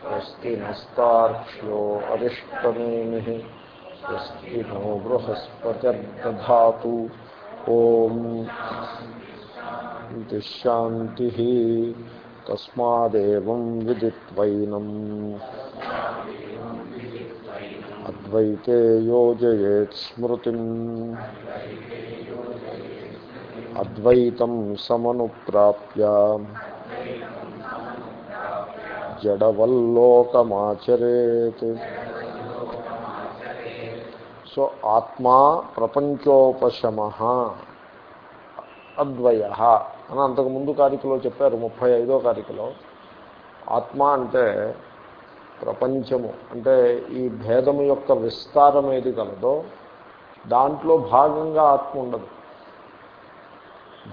స్వస్తి నస్తార్క్ష్యో అరిష్టనేమి స్వస్తి నో బృహస్పతిర్దధాతు ఓం శాంతి తస్మాదేవం విదిత్వైనం అద్వైతే యోజయేత్ స్మృతి అద్వైతం సమనుప్రాప్య జడవల్లోకమాచరేత్. సో ఆత్మా ప్రపంచోపశమ అద్వయ అని అంతకుముందు కారికలో చెప్పారు ముప్పై ఐదో కారికలో. ఆత్మ అంటే ప్రపంచము అంటే ఈ భేదము యొక్క విస్తారం ఏది కలదో దాంట్లో భాగంగా ఆత్మ ఉండదు.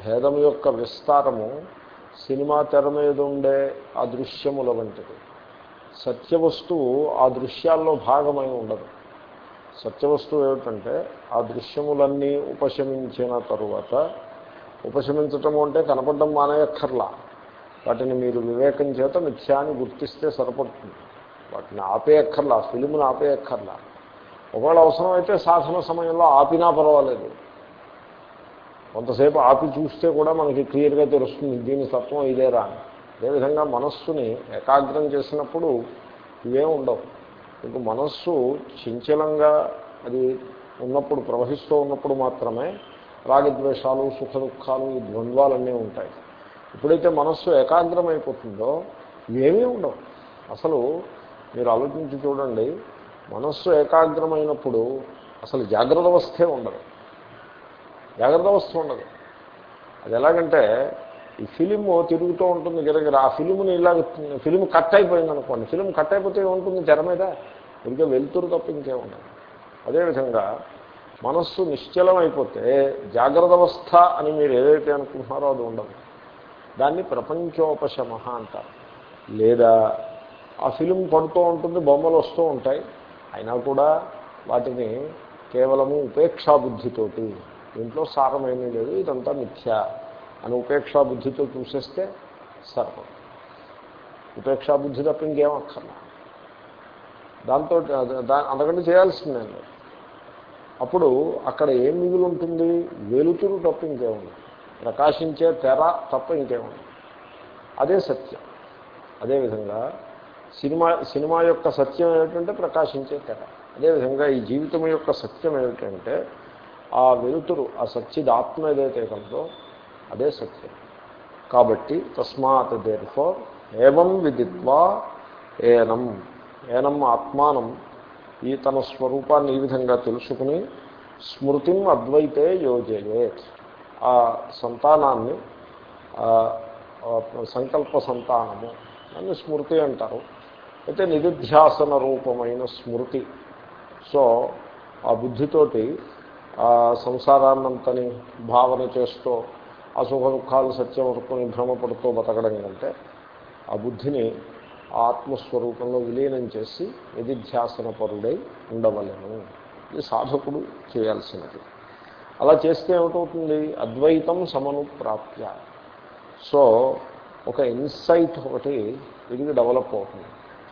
భేదము యొక్క విస్తారము సినిమా తెర మీద ఉండే ఆ దృశ్యముల వంటిది. సత్యవస్తువు ఆ దృశ్యాల్లో భాగమై ఉండదు. సత్యవస్తువు ఏమిటంటే ఆ దృశ్యములన్నీ ఉపశమించిన తరువాత ఉపశమించటము అంటే కనపడడం మానేయక్కర్లా. వాటిని మీరు వివేకం చేత మిథ్యాన్ని గుర్తిస్తే సరిపడుతుంది. వాటిని ఆపేయక్కర్లా ఫిలిమును ఆపేయక్కర్లా. ఒకవేళ అవసరమైతే సాధన సమయంలో ఆపినా పర్వాలేదు. కొంతసేపు ఆపి చూస్తే కూడా మనకి క్లియర్గా తెలుస్తుంది దీని తత్వం ఇదేరా అదేవిధంగా మనస్సుని ఏకాగ్రం చేసినప్పుడు ఇవే ఉండవు. మీకు మనస్సు చంచలంగా అది ఉన్నప్పుడు ప్రవహిస్తూ ఉన్నప్పుడు మాత్రమే రాగద్వేషాలు సుఖ దుఃఖాలు ఈ ద్వంద్వాలన్నీ ఉంటాయి. ఎప్పుడైతే మనస్సు ఏకాగ్రమైపోతుందో ఇవేమీ ఉండవు. అసలు మీరు ఆలోచించి చూడండి మనస్సు ఏకాగ్రమైనప్పుడు అసలు జాగ్రత్త అవస్థే ఉండదు. జాగ్రత్త అవస్థ ఉండదు. అది ఎలాగంటే ఈ ఫిలిము తిరుగుతూ ఉంటుంది గిరగిర ఆ ఫిలిముని ఇలాగ ఫిలిం కట్ అయిపోయింది అనుకోండి. ఫిలిం కట్ అయిపోతే ఉంటుంది తెర మీద. ఇంకా వెలుతురు తప్ప ఇంకేముండదు అదేవిధంగా మనస్సు నిశ్చలం అయిపోతే జాగ్రత్త అవస్థ అని మీరు ఏదైతే అనుకుంటున్నారో అది ఉండదు. దాన్ని ప్రపంచోపశమ అంటారు. లేదా ఆ ఫిలిం పడుతూ ఉంటుంది బొమ్మలు వస్తూ ఉంటాయి. అయినా కూడా వాటిని కేవలము ఉపేక్షాబుద్ధితోటి దీంట్లో సారమేమీ లేదు ఇదంతా మిథ్య అని ఉపేక్షా బుద్ధితో చూసేస్తే సర్వం. ఉపేక్షా బుద్ధి తప్ప ఇంకేం అక్కర్లా. దాంతో దా అంతకంటే చేయాల్సిందే అప్పుడు అక్కడ ఏం మిగులు ఉంటుంది వెలుతురు తప్ప ఇంకేముంది ప్రకాశించే తెర తప్ప ఇంకేముంది అదే సత్యం. అదేవిధంగా సినిమా సినిమా యొక్క సత్యం ఏమిటంటే ప్రకాశించే తెర. అదేవిధంగా ఈ జీవితం యొక్క సత్యం ఏమిటంటే ఆ వెలుతురు ఆ సచ్చిదాత్మ ఏదైతే కలదో అదే సత్యం. కాబట్టి తస్మాత్ దేర్ ఫోర్ ఏవం విదిత్వా ఏనం. ఏనం ఆత్మానం ఈ తన స్వరూపాన్ని ఈ విధంగా తెలుసుకుని స్మృతిం అద్వైతే యోజయేత్. ఆ సంతానాన్ని సంకల్ప సంతానము అని స్మృతి అంటారు. అయితే నిధిధ్యాసన రూపమైన స్మృతి. సో ఆ బుద్ధితోటి సంసారాన్నంతని భావన చేస్తూ ఆ సుఖ దుఃఖాలు సత్యం అనుకుని భ్రమపడుతూ బతకడం కంటే ఆ బుద్ధిని ఆత్మస్వరూపంలో విలీనం చేసి నిధిధ్యాసన పరుడై ఉండవలను. ఇది సాధకుడు చేయాల్సినది. అలా చేస్తే ఏమిటవుతుంది? అద్వైతం సమను ప్రాప్య సో ఒక ఇన్సైట్ ఒకటి వీడికి డెవలప్ అవుతుంది.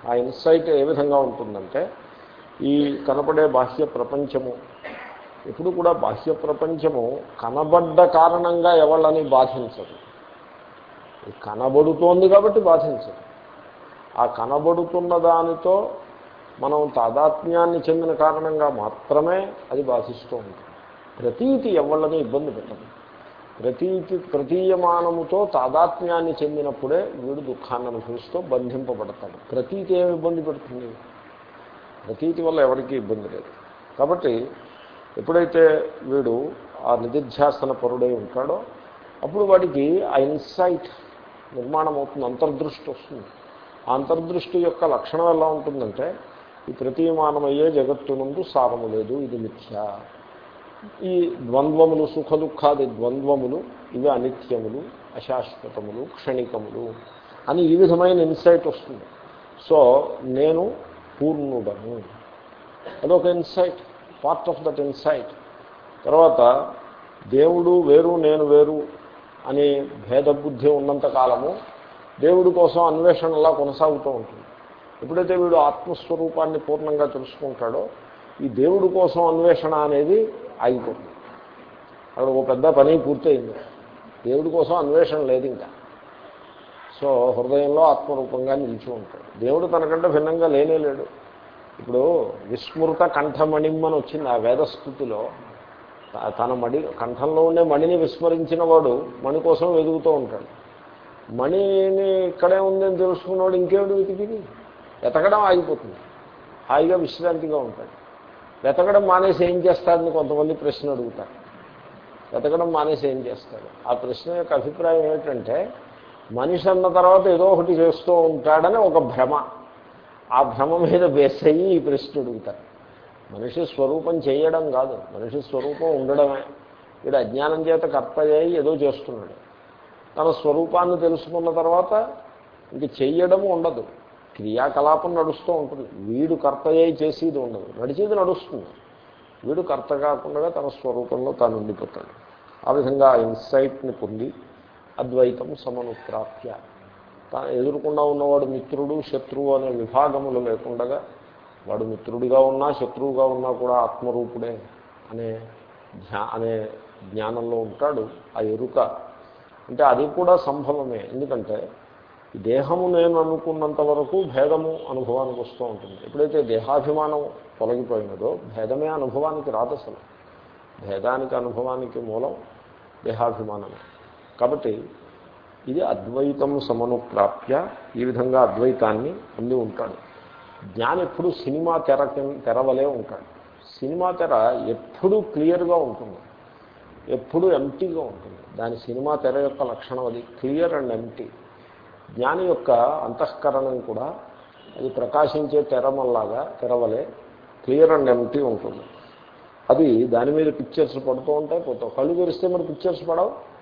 ఆ ఇన్సైట్ ఏ విధంగా ఉంటుందంటే ఈ కనపడే బాహ్య ప్రపంచము ఎప్పుడు కూడా బాహ్య ప్రపంచము కనబడ్డ కారణంగా ఎవళ్ళని బాధించదు. కనబడుతోంది కాబట్టి బాధించదు. ఆ కనబడుతున్న దానితో మనం తాదాత్మ్యాన్ని చెందిన కారణంగా మాత్రమే అది బాధిస్తూ ఉంటుంది. ప్రతీతి ఎవళ్ళని ఇబ్బంది పెట్టదు. ప్రతీతి ప్రతీయమానముతో తాదాత్మ్యాన్ని చెందినప్పుడే వీడు దుఃఖాన్ని అనుభవిస్తూ బంధింపబడతాడు. ప్రతీతి ఏమి ఇబ్బంది పెడుతుంది? ప్రతీతి వల్ల ఎవరికీ ఇబ్బంది లేదు. కాబట్టి ఎప్పుడైతే వీడు ఆ నిధిధ్యాసన పరుడై ఉంటాడో అప్పుడు వాడికి ఆ ఇన్సైట్ నిర్మాణం అవుతుంది అంతర్దృష్టి వస్తుంది. ఆ అంతర్దృష్టి యొక్క లక్షణం ఎలా ఉంటుందంటే ఈ ప్రతీమానమయ్యే జగత్తు నుండి సారము లేదు ఇది మిథ్య. ఈ ద్వంద్వములు సుఖ దుఃఖాది ద్వంద్వములు ఇవి అనిత్యములు అశాశ్వతములు క్షణికములు అని ఈ విధమైన ఇన్సైట్ వస్తుంది. సో నేను పూర్ణుడను. అదొక insight. Part of that insight తర్వాత దేవుడు వేరు నేను వేరు అని భేద బుద్ధి ఉన్నంత కాలము దేవుడి కోసం అన్వేషణలా కొనసాగుతూ ఉంటుంది. ఎప్పుడైతే వీడు ఆత్మస్వరూపాన్ని పూర్ణంగా తెలుసుకుంటాడో ఈ దేవుడి కోసం అన్వేషణ అనేది ఆగిపోతుంది. అక్కడ ఒక పెద్ద పని పూర్తయింది. దేవుడి కోసం అన్వేషణ లేదు ఇంకా. సో హృదయంలో ఆత్మరూపంగా నిలిచి ఉంటాడు. దేవుడు తనకంటే భిన్నంగా లేనే లేడు. ఇప్పుడు విస్మృత కంఠమణిమ్మని వచ్చింది ఆ వేదస్థుతిలో. తన మడి కంఠంలో ఉండే మణిని విస్మరించిన వాడు మణి కోసం వెతుకుతూ ఉంటాడు. మణిని ఇక్కడే ఉందని తెలుసుకున్నవాడు ఇంకేమిటి వెతికిది? వెతకడం ఆగిపోతుంది. హాయిగా విశ్రాంతిగా ఉంటాడు. వెతకడం మానేసి ఏం చేస్తాడని కొంతమంది ప్రశ్న అడుగుతారు. వెతకడం మానేసి ఏం చేస్తాడు? ఆ ప్రశ్న యొక్క అభిప్రాయం ఏమిటంటే మనిషి అన్న తర్వాత ఏదో ఒకటి చేస్తూ ఉంటాడని ఒక భ్రమ. ఆ భ్రమ మీద బేస్ అయ్యి ఈ ప్రశ్న అడుగుతారు మనిషి స్వరూపం చేయడం కాదు. మనిషి స్వరూపం ఉండడమే. వీడు అజ్ఞానం చేత కర్త అయ్యి ఏదో చేస్తున్నాడు. తన స్వరూపాన్ని తెలుసుకున్న తర్వాత ఇంక చెయ్యడము ఉండదు. క్రియాకలాపం నడుస్తూ ఉంటుంది. వీడు కర్త అయ్యి చేసేది ఉండదు. నడిచేది నడుస్తుంది. వీడు కర్త కాకుండా తన స్వరూపంలో తాను ఉండిపోతాడు. ఆ విధంగా ఆ ఇన్సైట్ని పొంది అద్వైతం సమనుప్రాప్య. తాను ఎదురుకుండా ఉన్నవాడు మిత్రుడు శత్రువు అనే విభాగములు లేకుండగా వాడు మిత్రుడిగా ఉన్నా శత్రువుగా ఉన్నా కూడా ఆత్మరూపుడే అనే ధ్యా అనే జ్ఞానంలో ఉంటాడు ఆ ఎరుక. అంటే అది కూడా సంభవమే. ఎందుకంటే దేహము నేను అనుకున్నంత వరకు భేదము అనుభవానికి వస్తూ ఉంటుంది. ఎప్పుడైతే దేహాభిమానం తొలగిపోయినదో భేదమే అనుభవానికి రాదు అసలు భేదానికి అనుభవానికి మూలం దేహాభిమానమే. కాబట్టి ఇది అద్వైతం సమనుప్రాప్య ఈ విధంగా అద్వైతాన్ని పొంది ఉంటాడు. జ్ఞాని ఎప్పుడు సినిమా తెర తెరవలే ఉంటాడు. సినిమా తెర ఎప్పుడూ క్లియర్గా ఉంటుంది. ఎప్పుడూ ఎంటీగా ఉంటుంది. దాని సినిమా తెర యొక్క లక్షణం అది క్లియర్ అండ్ ఎంటీ జ్ఞాని యొక్క అంతఃకరణం కూడా అది ప్రకాశించే తెరమల్లాగా తెరవలే క్లియర్ అండ్ ఎంటీ ఉంటుంది. అది దాని మీద పిక్చర్స్ పడుతూ ఉంటాయి పోతావు కళ్ళు తెరిస్తే మరి పిక్చర్స్ పడవు.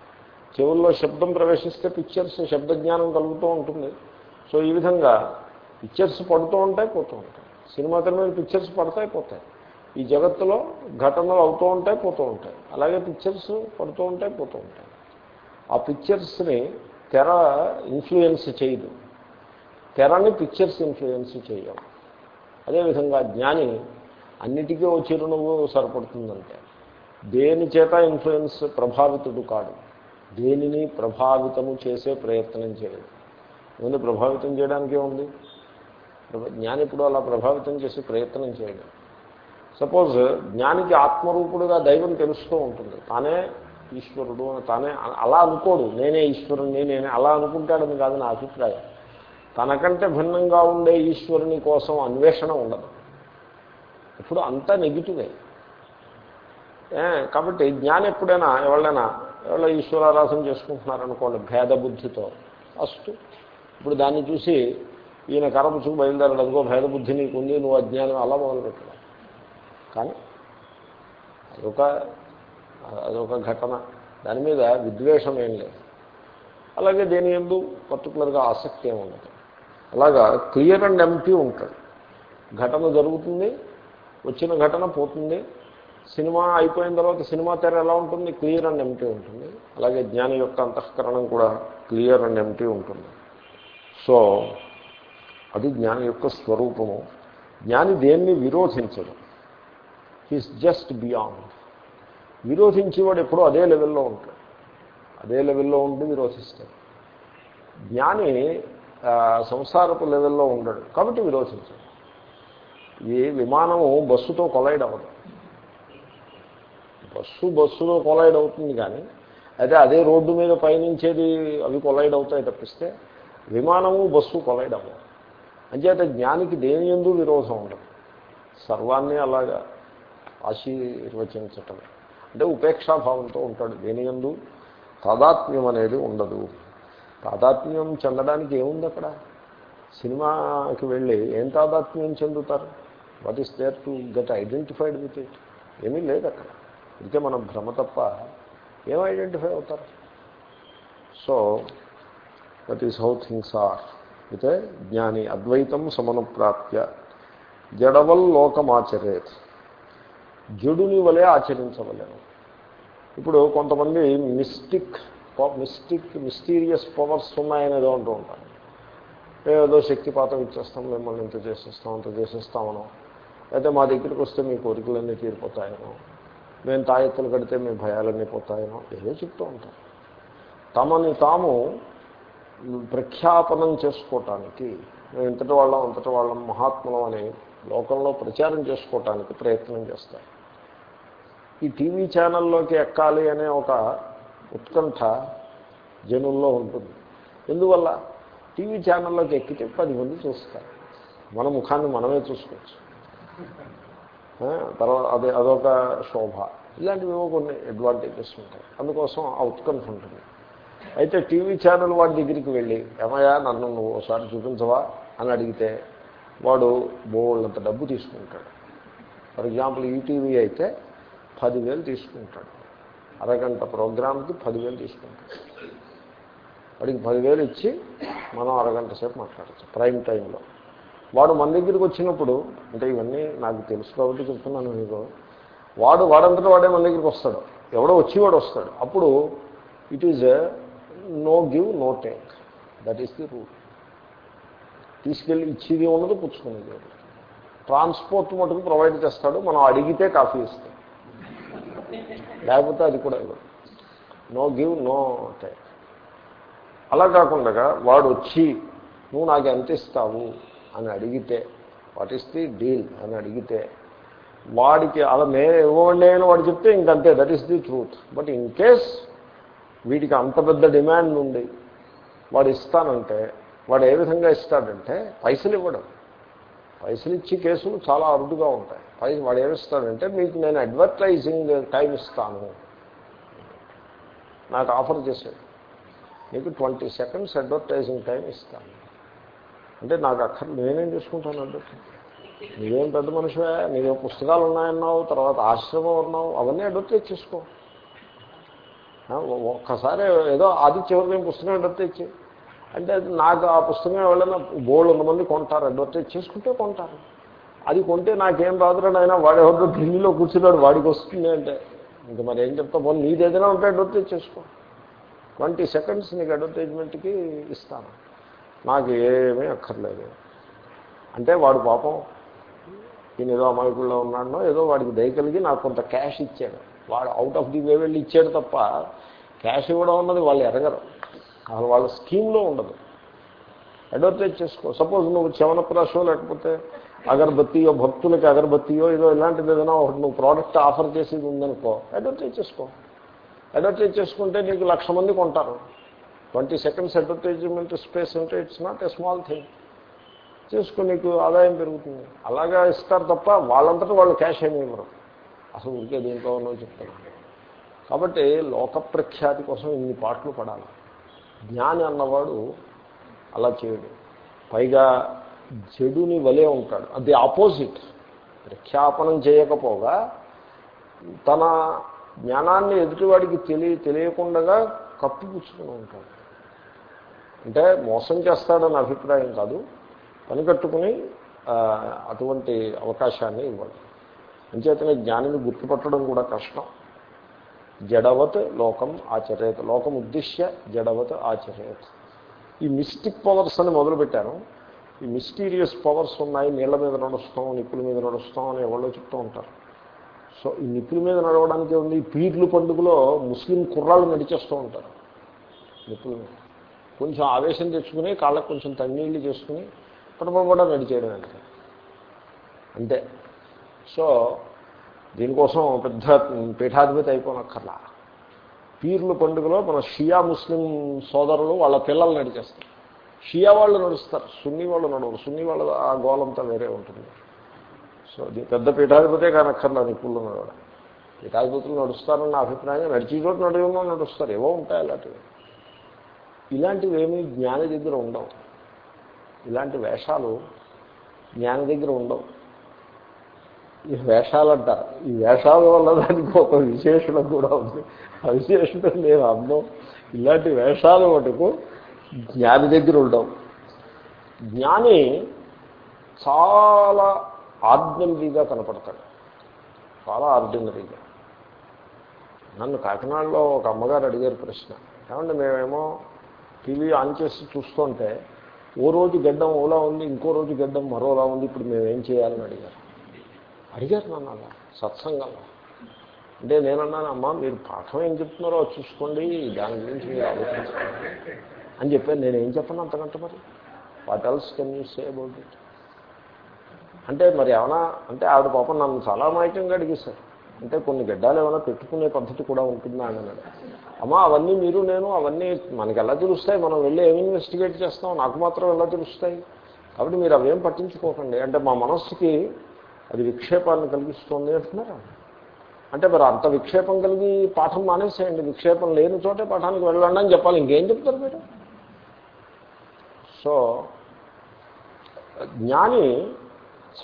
చెవుల్లో శబ్దం ప్రవేశిస్తే పిక్చర్స్ శబ్ద జ్ఞానం కలుగుతూ ఉంటుంది. సో ఈ విధంగా పిక్చర్స్ పడుతూ ఉంటాయి పోతూ ఉంటాయి. సినిమా తెర మీద పిక్చర్స్ పడతాయి పోతాయి. ఈ జగత్తులో ఘటనలు అవుతూ ఉంటాయి పోతూ ఉంటాయి. అలాగే పిక్చర్స్ పడుతూ ఉంటాయి పోతూ ఉంటాయి. ఆ పిక్చర్స్ని తెర ఇన్ఫ్లుయెన్స్ చేయదు. తెరని పిక్చర్స్ ఇన్ఫ్లుయెన్స్ చేయవు. అదేవిధంగా జ్ఞాని అన్నిటికీ ఓ చిరునవ్వు సరిపడుతుందంటే దేని చేత ఇన్ఫ్లుయెన్స్ ప్రభావితుడు కాడు? దేనిని ప్రభావితము చేసే ప్రయత్నం చేయదు. ముందు ప్రభావితం చేయడానికే ఉంది జ్ఞాని ఇప్పుడు అలా ప్రభావితం చేసే ప్రయత్నం చేయడం సపోజ్ జ్ఞానికి ఆత్మరూపుడుగా దైవం తెలుస్తూ ఉంటుంది. తానే ఈశ్వరుడు అని తానే అలా అనుకోడు. నేనే ఈశ్వరుని నేనే అలా అనుకుంటాడని కాదు నా అభిప్రాయం. తనకంటే భిన్నంగా ఉండే ఈశ్వరుని కోసం అన్వేషణ ఉండదు. ఇప్పుడు అంతా నెగిటివే. కాబట్టి జ్ఞానం ఎప్పుడైనా ఎవరైనా ఎవరో ఈశ్వరారాధన చేసుకుంటున్నారనుకోండి భేద బుద్ధితో అస్తు. ఇప్పుడు దాన్ని చూసి ఈయన కరపుచుకు బయలుదేరడం అనుకో భేద బుద్ధి నీకు ఉంది నువ్వు అజ్ఞానం అలా మొదలుపెట్టడం కానీ అదొక అదొక ఘటన. దాని మీద విద్వేషం ఏం లేదు. అలాగే దేని ఎందు పర్టికులర్గా ఆసక్తి ఏమి ఉండదు. అలాగా క్లియర్ అండ్ ఎంపీ ఉంటుంది ఘటన జరుగుతుంది వచ్చిన ఘటన పోతుంది సినిమా అయిపోయిన తర్వాత సినిమా తెర ఎలా ఉంటుంది? క్లియర్ అండ్ ఎంటీ ఉంటుంది. అలాగే జ్ఞానం యొక్క అంతఃకరణం కూడా క్లియర్ అండ్ ఎంటీ ఉంటుంది. సో అది జ్ఞానం యొక్క స్వరూపము. జ్ఞాని దేన్ని విరోధించడం హీస్ జస్ట్ బియాండ్ విరోధించేవాడు ఎప్పుడూ అదే లెవెల్లో ఉంటాడు. అదే లెవెల్లో ఉండి విరోధిస్తాడు. జ్ఞాని సంసారపు లెవెల్లో ఉండడు. కాబట్టి విరోధించడు. ఈ విమానము బస్సుతో కొలైడ్ అవ్వదు. బస్సు బస్సులో కొలైడ్ అవుతుంది కానీ అయితే అదే రోడ్డు మీద పయనించేది అవి కొలైడ్ అవుతాయి తప్పిస్తే విమానము బస్సు కొలైడ్ అవ్వదు అంచేత జ్ఞానికి దేని ఎందు విరోధం ఉండదు. సర్వాన్ని అలాగా ఆశీర్వచించటం. అంటే ఉపేక్షాభావంతో ఉంటాడు. దేని ఎందు? తాదాత్మ్యం అనేది ఉండదు. తాదాత్మ్యం చెందడానికి ఏముంది అక్కడ? సినిమాకి వెళ్ళి ఏం తాదాత్మ్యం చెందుతారు? What is there to get identified with it? ఏమీ లేదు అక్కడ. ఇదికే మనం భ్రమ తప్ప ఏం ఐడెంటిఫై అవుతారు? So that is how things are అయితే జ్ఞాని అద్వైతం సమనుప్రాప్య. జడవల్ లోకమాచరేత్. జడుని వలె ఆచరించవలేను. ఇప్పుడు కొంతమంది మిస్టిక్ మిస్టిక్ మిస్టీరియస్ పవర్స్ ఉన్నాయనేదో అంటూ ఉంటారు. ఏదో శక్తిపాతం ఇచ్చేస్తాం మిమ్మల్ని ఇంత చేసేస్తాం అంత చేసేస్తామనో. అయితే మా దగ్గరికి వస్తే మీ కోరికలన్నీ తీరిపోతాయనో మేము తాయెత్తులు కడితే మీ భయాలన్నీ పోతాయనో ఏదో చెప్తూ ఉంటాం తమని తాము ప్రఖ్యాపనం చేసుకోవటానికి మేము ఇంతటి వాళ్ళం అంతటి వాళ్ళం మహాత్ములం అని లోకంలో ప్రచారం చేసుకోవటానికి ప్రయత్నం చేస్తాయి ఈ టీవీ ఛానల్లోకి ఎక్కాలి అనే ఒక ఉత్కంఠ జనుల్లో ఉంటుంది. ఎందువల్ల? టీవీ ఛానల్లోకి ఎక్కితే పది మంది చూస్తారు. మన ముఖాన్ని మనమే చూసుకోవచ్చు. తర్వాత అదే అదొక శోభ. ఇలాంటివి కొన్ని అడ్వాంటేజెస్ ఉంటాయి. అందుకోసం ఆ ఉత్కంఠ ఉంటుంది. అయితే టీవీ ఛానల్ వాడి దగ్గరికి వెళ్ళి ఏమయ్యా నన్ను నువ్వు ఒకసారి చూపించవా? అని అడిగితే వాడు బోళ్ళంత డబ్బు తీసుకుంటాడు. ఫర్ ఎగ్జాంపుల్ ఈటీవీ అయితే పదివేలు తీసుకుంటాడు. అరగంట ప్రోగ్రామ్కి పదివేలు తీసుకుంటాడు. వాడికి పదివేలు ఇచ్చి మనం అరగంట సేపు మాట్లాడచ్చు ప్రైమ్ టైంలో. వాడు మన దగ్గరికి వచ్చినప్పుడు అంటే ఇవన్నీ నాకు తెలుసు కాబట్టి చెప్తున్నాను మీకు. వాడు వాడంతటా వాడే మన దగ్గరికి వస్తాడు. ఎవడో వచ్చేవాడు వస్తాడు. అప్పుడు it is no give no take that is the rule తీసుకెళ్ళి ఇచ్చేది ఉన్నది పుచ్చుకునేది ట్రాన్స్పోర్ట్ మటుకు ప్రొవైడ్ చేస్తాడు. మనం అడిగితే కాఫీ ఇస్తాం. లేకపోతే అది కూడా ఇవ్వదు నో గివ్ నో టేక్ అలా కాకుండా వాడు వచ్చి నువ్వు నాకు ఎంత ఇస్తావు? అని అడిగితే వాట్ ఈస్ ది డీల్ అని అడిగితే వాడికి అలా మే ఇవ్వండి అని వాడు చెప్తే ఇంకంతే that is the truth but in case వీడికి అంత పెద్ద డిమాండ్ ఉంది వాడు ఇస్తానంటే వాడు ఏ విధంగా ఇస్తాడంటే పైసలు ఇవ్వడం. పైసలు ఇచ్చి కేసులు చాలా అరుదుగా ఉంటాయి. పై వాడు ఏమిస్తాడంటే మీకు నేను అడ్వర్టైజింగ్ టైం ఇస్తాను. నాకు ఆఫర్ చేశాడు మీకు ట్వంటీ సెకండ్స్ అడ్వర్టైజింగ్ టైం ఇస్తాను. అంటే నాకు అక్కడ నేనేం చేసుకుంటాను అడ్వర్టైజ్ నీవేం పెద్ద మనిషివే నీవే పుస్తకాలు ఉన్నాయన్నావు తర్వాత ఆశ్రమం ఉన్నావు అవన్నీ అడ్వర్టైజ్ చేసుకో ఒక్కసారి ఏదో అది చివరి నేను పుస్తకం అడ్వర్టైజ్ అంటే నాకు ఆ పుస్తకం ఎవరైనా బోళ్ళు మంది కొంటారు అడ్వర్టైజ్ చేసుకుంటే కొంటారు. అది కొంటే నాకేం రాదురా నాయన వాడు ఎవరితో ఢిల్లీలో కూర్చున్నాడు వాడికి వస్తుంది అంటే. ఇంకా మరి ఏం చెప్తా? పోనీ నీదేదైనా ఉంటే అడ్వర్టైజ్ చేసుకో ట్వంటీ సెకండ్స్ నీకు అడ్వర్టైజ్మెంట్కి ఇస్తాను. నాకు ఏమీ అక్కర్లేదు. అంటే వాడు పాపం ఈయన ఏదో అమాయకుల్లో ఉన్నాడో ఏదో వాడికి దయ కలిగి నాకు కొంత క్యాష్ ఇచ్చాడు. వాడు అవుట్ ఆఫ్ ది వే వెళ్ళి ఇచ్చాడు తప్ప క్యాష్ ఇవ్వడం ఉన్నది వాళ్ళు ఎరగరు. అసలు వాళ్ళ స్కీమ్లో ఉండదు. అడ్వర్టైజ్ చేసుకో. సపోజ్ నువ్వు చవనప్రాసో లేకపోతే అగరబత్తియో భక్తులకి అగరబత్తియో ఏదో ఇలాంటిది ఏదైనా ఒకటి నువ్వు ప్రోడక్ట్ ఆఫర్ చేసేది ఉందనుకో అడ్వర్టైజ్ చేసుకో. అడ్వర్టైజ్ చేసుకుంటే నీకు లక్ష మంది కొంటారు. ట్వంటీ సెకండ్స్ అడ్వర్టైజ్మెంట్ స్పేస్ అంటే it's not a small thing చేసుకుని నీకు ఆదాయం పెరుగుతుంది. అలాగా ఇస్తారు తప్ప వాళ్ళంతటా వాళ్ళు క్యాష్ ఏమి ఇవ్వరు. అసలు ఊరికే దీంట్లో ఉన్నో చెప్తాను కాబట్టి లోక ప్రఖ్యాతి కోసం ఇన్ని పాటలు పడాలి. జ్ఞాని అన్నవాడు అలా చేయడు. పైగా చెడుని వలే ఉంటాడు. అది ఆపోజిట్ ప్రఖ్యాపనం చేయకపోగా తన జ్ఞానాన్ని ఎదుటివాడికి తెలియ తెలియకుండా కప్పిపుచ్చుకుని ఉంటాడు. అంటే మోసం చేస్తాడని అభిప్రాయం కాదు. పనికట్టుకుని అటువంటి అవకాశాన్ని ఇవ్వడం. అంచేతనే జ్ఞానిని గుర్తుపట్టడం కూడా కష్టం. జడవత్ లోకం ఆచరేత్. లోకం ఉద్దేశ్య జడవత్ ఆచరేత్. ఈ మిస్టిక్ పవర్స్ అని మొదలుపెట్టాను ఈ మిస్టీరియస్ పవర్స్ ఉన్నాయి. నీళ్ళ మీద నడుస్తాం నిప్పుల మీద నడుస్తాం అని ఎవరో చెప్తూ ఉంటారు. సో ఈ నిప్పుల మీద నడవడానికి ఉంది. ఈ పీర్లు పండుగలో ముస్లిం కుర్రాళ్ళు నడిచేస్తూ ఉంటారు. నిప్పుల మీద. కొంచెం ఆవేశం తెచ్చుకుని కాళ్ళకు కొంచెం తన్నీళ్ళు చేసుకుని పడపడ నడిచేయడం అంతే. అంతే. సో దీనికోసం పెద్ద పీఠాధిపతి అయిపోనక్కర్లా. పీర్లు పండుగలో మన షియా ముస్లిం సోదరులు వాళ్ళ పిల్లలు నడిచేస్తారు. షియా వాళ్ళు నడుస్తారు సున్నీ వాళ్ళు నడవరు. సున్నీ వాళ్ళ ఆ గోలంతా వేరే ఉంటుంది. సో పెద్ద పీఠాధిపతే కానక్కర్లా నిపుణులు నడవడం. పీఠాధిపతులు నడుస్తారని నా అభిప్రాయం నడిచి చోటు నడవడం నడుస్తారు ఏవో ఉంటాయి అలాంటివి. ఇలాంటివి ఏమీ జ్ఞాన దగ్గర ఉండవు. ఇలాంటి వేషాలు జ్ఞాన దగ్గర ఉండవు. ఈ వేషాలు అంటారు ఈ వేషాల వల్ల దానికి ఒక విశేషణ కూడా ఉంది. ఆ విశేషణ నేను అర్థం ఇలాంటి వేషాలు మటుకు జ్ఞాని దగ్గర ఉండవు. జ్ఞాని చాలా ఆర్డినరీగా కనపడతాడు. చాలా ఆర్డినరీగా. నన్ను కాకినాడలో ఒక అమ్మగారు అడిగారు ప్రశ్న. ఏమంటే మేమేమో టీవీ ఆన్ చేసి చూస్తుంటే ఓ రోజు గడ్డం ఓలా ఉంది ఇంకో రోజు గడ్డం మరోలా ఉంది ఇప్పుడు మేము ఏం చేయాలని అడిగారు. అడిగారు నన్ను అలా సత్సంగంలో. అంటే నేనన్నాను అమ్మా మీరు పాఠం ఏం చెప్తున్నారో అది చూసుకోండి దాని గురించి మీరు ఆలోచించుకోండి. అని చెప్పాను. నేను ఏం చెప్పను అంతకంటే మరి? What else can you say about it అంటే మరి ఏమైనా అంటే ఆవిడ పాపం నన్ను చాలా మాయకంగా అడిగేశారు. అంటే కొన్ని గడ్డాలు ఏమైనా పెట్టుకునే పద్ధతి కూడా ఉంటుందా అన్నాడు. అమ్మా అవన్నీ మీరు నేను అవన్నీ మనకి ఎలా తెలుస్తాయి? మనం వెళ్ళి ఏమి ఇన్వెస్టిగేట్ చేస్తాం? నాకు మాత్రం ఎలా తెలుస్తాయి? కాబట్టి మీరు అవేం పట్టించుకోకండి. అంటే మా మనస్సుకి అది విక్షేపాన్ని కలిగిస్తుంది అంటున్నారా? అంటే మరి అంత విక్షేపం కలిగి పాఠం మానేసేయండి. విక్షేపం లేని చోటే పాఠానికి వెళ్ళండి అని చెప్పాలి. ఇంకేం చెప్తారు మీరు? సో జ్ఞాని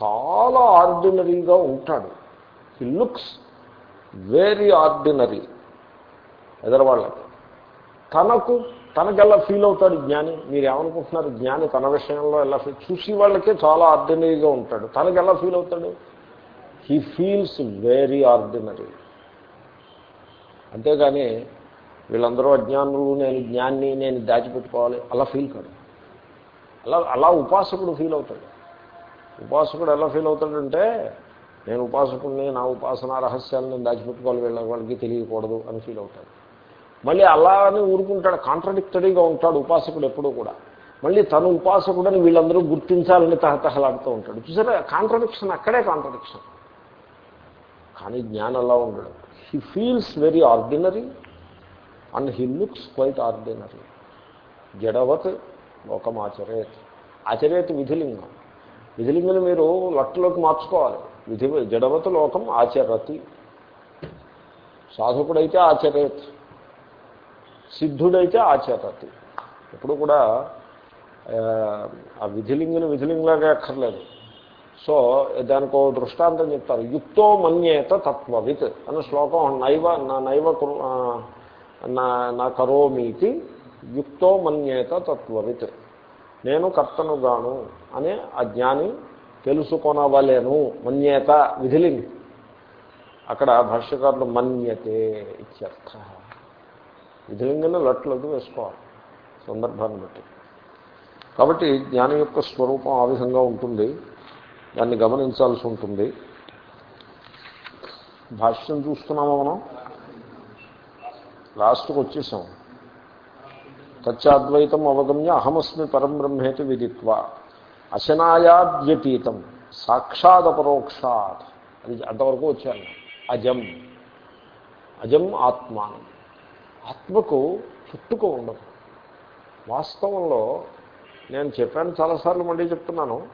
చాలా ఆర్డినరీగా ఉంటాడు. హీ లుక్స్ వెరీ ఆర్డినరీ ఎదరవాళ్ళకి తనకు తనకు ఎలా ఫీల్ అవుతాడు జ్ఞాని? మీరు ఏమనుకుంటున్నారు? జ్ఞాని తన విషయంలో ఎలా ఫీల్ చూసి వాళ్ళకే చాలా ఆర్డినరీగా ఉంటాడు. తనకు ఎలా ఫీల్ అవుతాడు? హీ ఫీల్స్ వెరీ ఆర్డినరీ అంతేగాని వీళ్ళందరూ అజ్ఞానులు నేను జ్ఞాన్ని నేను దాచిపెట్టుకోవాలి. అలా ఫీల్ కాదు అలా అలా ఉపాసకుడు ఫీల్ అవుతాడు. ఉపాసకుడు ఎలా ఫీల్ అవుతాడంటే నేను ఉపాసకుడిని నా ఉపాసన రహస్యాలను నేను దాచిపెట్టుకోవాలి వెళ్ళిన వాళ్ళకి తెలియకూడదు అని ఫీల్ అవుతాడు. మళ్ళీ అలా అని ఊరుకుంటాడు కాంట్రడిక్టరీగా ఉంటాడు ఉపాసకుడు ఎప్పుడూ కూడా. మళ్ళీ తను ఉపాసకుడని వీళ్ళందరూ గుర్తించాలని తహతహలాడుతూ ఉంటాడు. చూసారా కాంట్రడిక్షన్ అక్కడే కాంట్రడిక్షన్ కానీ జ్ఞానంలా ఉండడం ఉండడు. He feels very ordinary and he looks quite ordinary జడవత్ లోకమాచరేత్ ఆచరేత్. విధిలింగం. విధిలింగం మీరు లట్టులోకి మార్చుకోవాలి. విధి జడవత లోకం ఆచరతి. సాధకుడైతే ఆచరేత్ సిద్ధుడైతే ఆచరతి. ఎప్పుడు కూడా ఆ విధిలింగిని విధిలింగులాగా అక్కర్లేదు. సో దానికి దృష్టాంతం చెప్తారు. యుక్తో మన్యేత తత్వవిత్ అనే శ్లోకం నైవ నా నైవ నా కరోమీతి యుక్తో మన్యేత తత్వవిత్. నేను కర్తనుగాను అనే అజ్ఞాని తెలుసుకొనవలేను మన్యేత విధిలింగ్. అక్కడ భాష్యకారులు మన్యతే ఇత్యర్థ. విధిలింగని లట్లకు వేసుకోవాలి సందర్భాన్ని బట్టి. కాబట్టి జ్ఞానం యొక్క స్వరూపం ఆ విధంగా ఉంటుంది. దాన్ని గమనించాల్సి ఉంటుంది. భాష్యం చూస్తున్నామా మనం? లాస్ట్కి వచ్చేసాం. తచ్చాద్వైతం అవగమ్య అహమస్మి పరం బ్రహ్మేతి విదిత్వ. అశనాయాద్యతీతం సాక్షాదపరోక్షాత్ అది అంతవరకు వచ్చాను. అజం. అజం ఆత్మానం. ఆత్మకు చుట్టుకు ఉండదు. వాస్తవంలో నేను చెప్పాను చాలాసార్లు మళ్ళీ చెప్తున్నాను.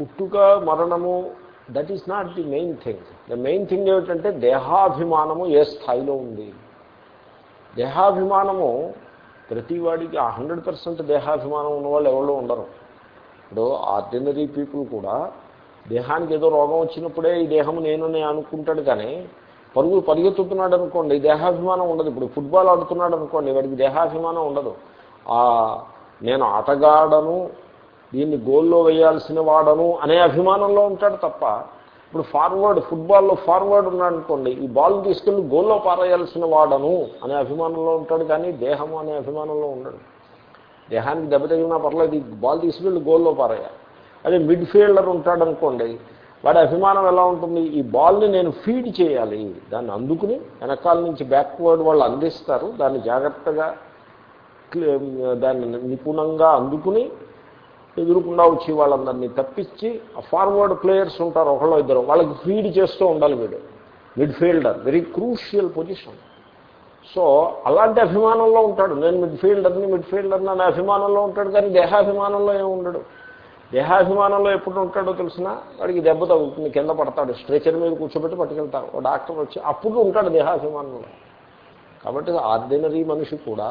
పుట్టుక మరణము that is not the main thing the main thing ఏమిటంటే దేహాభిమానము ఏ స్థాయిలో ఉంది? దేహాభిమానము ప్రతివాడికి ఆ హండ్రెడ్ పర్సెంట్ దేహాభిమానం ఉన్నవాళ్ళు ఎవరో ఉండరు. ఇప్పుడు ఆర్డినరీ పీపుల్ కూడా దేహానికి ఏదో రోగం వచ్చినప్పుడే ఈ దేహం నేనని అనుకుంటాడు కానీ పరుగు పరిగెత్తుతున్నాడు అనుకోండి దేహాభిమానం ఉండదు. ఇప్పుడు ఫుట్బాల్ ఆడుతున్నాడు అనుకోండి వాడికి దేహాభిమానం ఉండదు. నేను ఆటగాడను దీన్ని గోల్లో వేయాల్సిన వాడను అనే అభిమానంలో ఉంటాడు తప్ప ఇప్పుడు ఫార్వర్డ్ ఫుట్బాల్లో ఫార్వర్డ్ ఉన్నాడు అనుకోండి ఈ బాల్ తీసుకెళ్ళి గోల్లో పారేయాల్సిన వాడను అనే అభిమానంలో ఉంటాడు కానీ దేహము అనే అభిమానంలో ఉండడు. దేహానికి దెబ్బ తగిలినా పర్లేదు ఈ బాల్ తీసుకెళ్ళి గోల్లో పారేయాలి అదే మిడ్ ఫీల్డర్ ఉంటాడనుకోండి వాడి అభిమానం ఎలా ఉంటుంది? ఈ బాల్ని నేను ఫీడ్ చేయాలి. దాన్ని అందుకుని వెనకాల నుంచి బ్యాక్వర్డ్ వాళ్ళు అందిస్తారు. దాన్ని జాగ్రత్తగా దాన్ని నిపుణంగా అందుకుని ఎదురుకుండా వచ్చి వాళ్ళందరినీ తప్పించి ఆ ఫార్వర్డ్ ప్లేయర్స్ ఉంటారు ఒకళ్ళు ఇద్దరు వాళ్ళకి ఫీడ్ చేస్తూ ఉండాలి వీడు. Midfielder very crucial position so అలాంటి అభిమానంలో ఉంటాడు. నేను మిడ్ ఫీల్డర్ని మిడ్ ఫీల్డర్ని అనే అభిమానంలో ఉంటాడు కానీ దేహాభిమానంలో ఏమి ఉండడు. దేహాభిమానంలో ఎప్పుడు ఉంటాడో తెలిసిన వాడికి దెబ్బ తగ్గుతుంది కింద పడతాడు. స్ట్రెచర్ మీద కూర్చోబెట్టి పట్టుకెళ్తారు ఓ డాక్టర్ వచ్చి అప్పుడు ఉంటాడు దేహాభిమానంలో. కాబట్టి ఆర్డినరీ మనిషి కూడా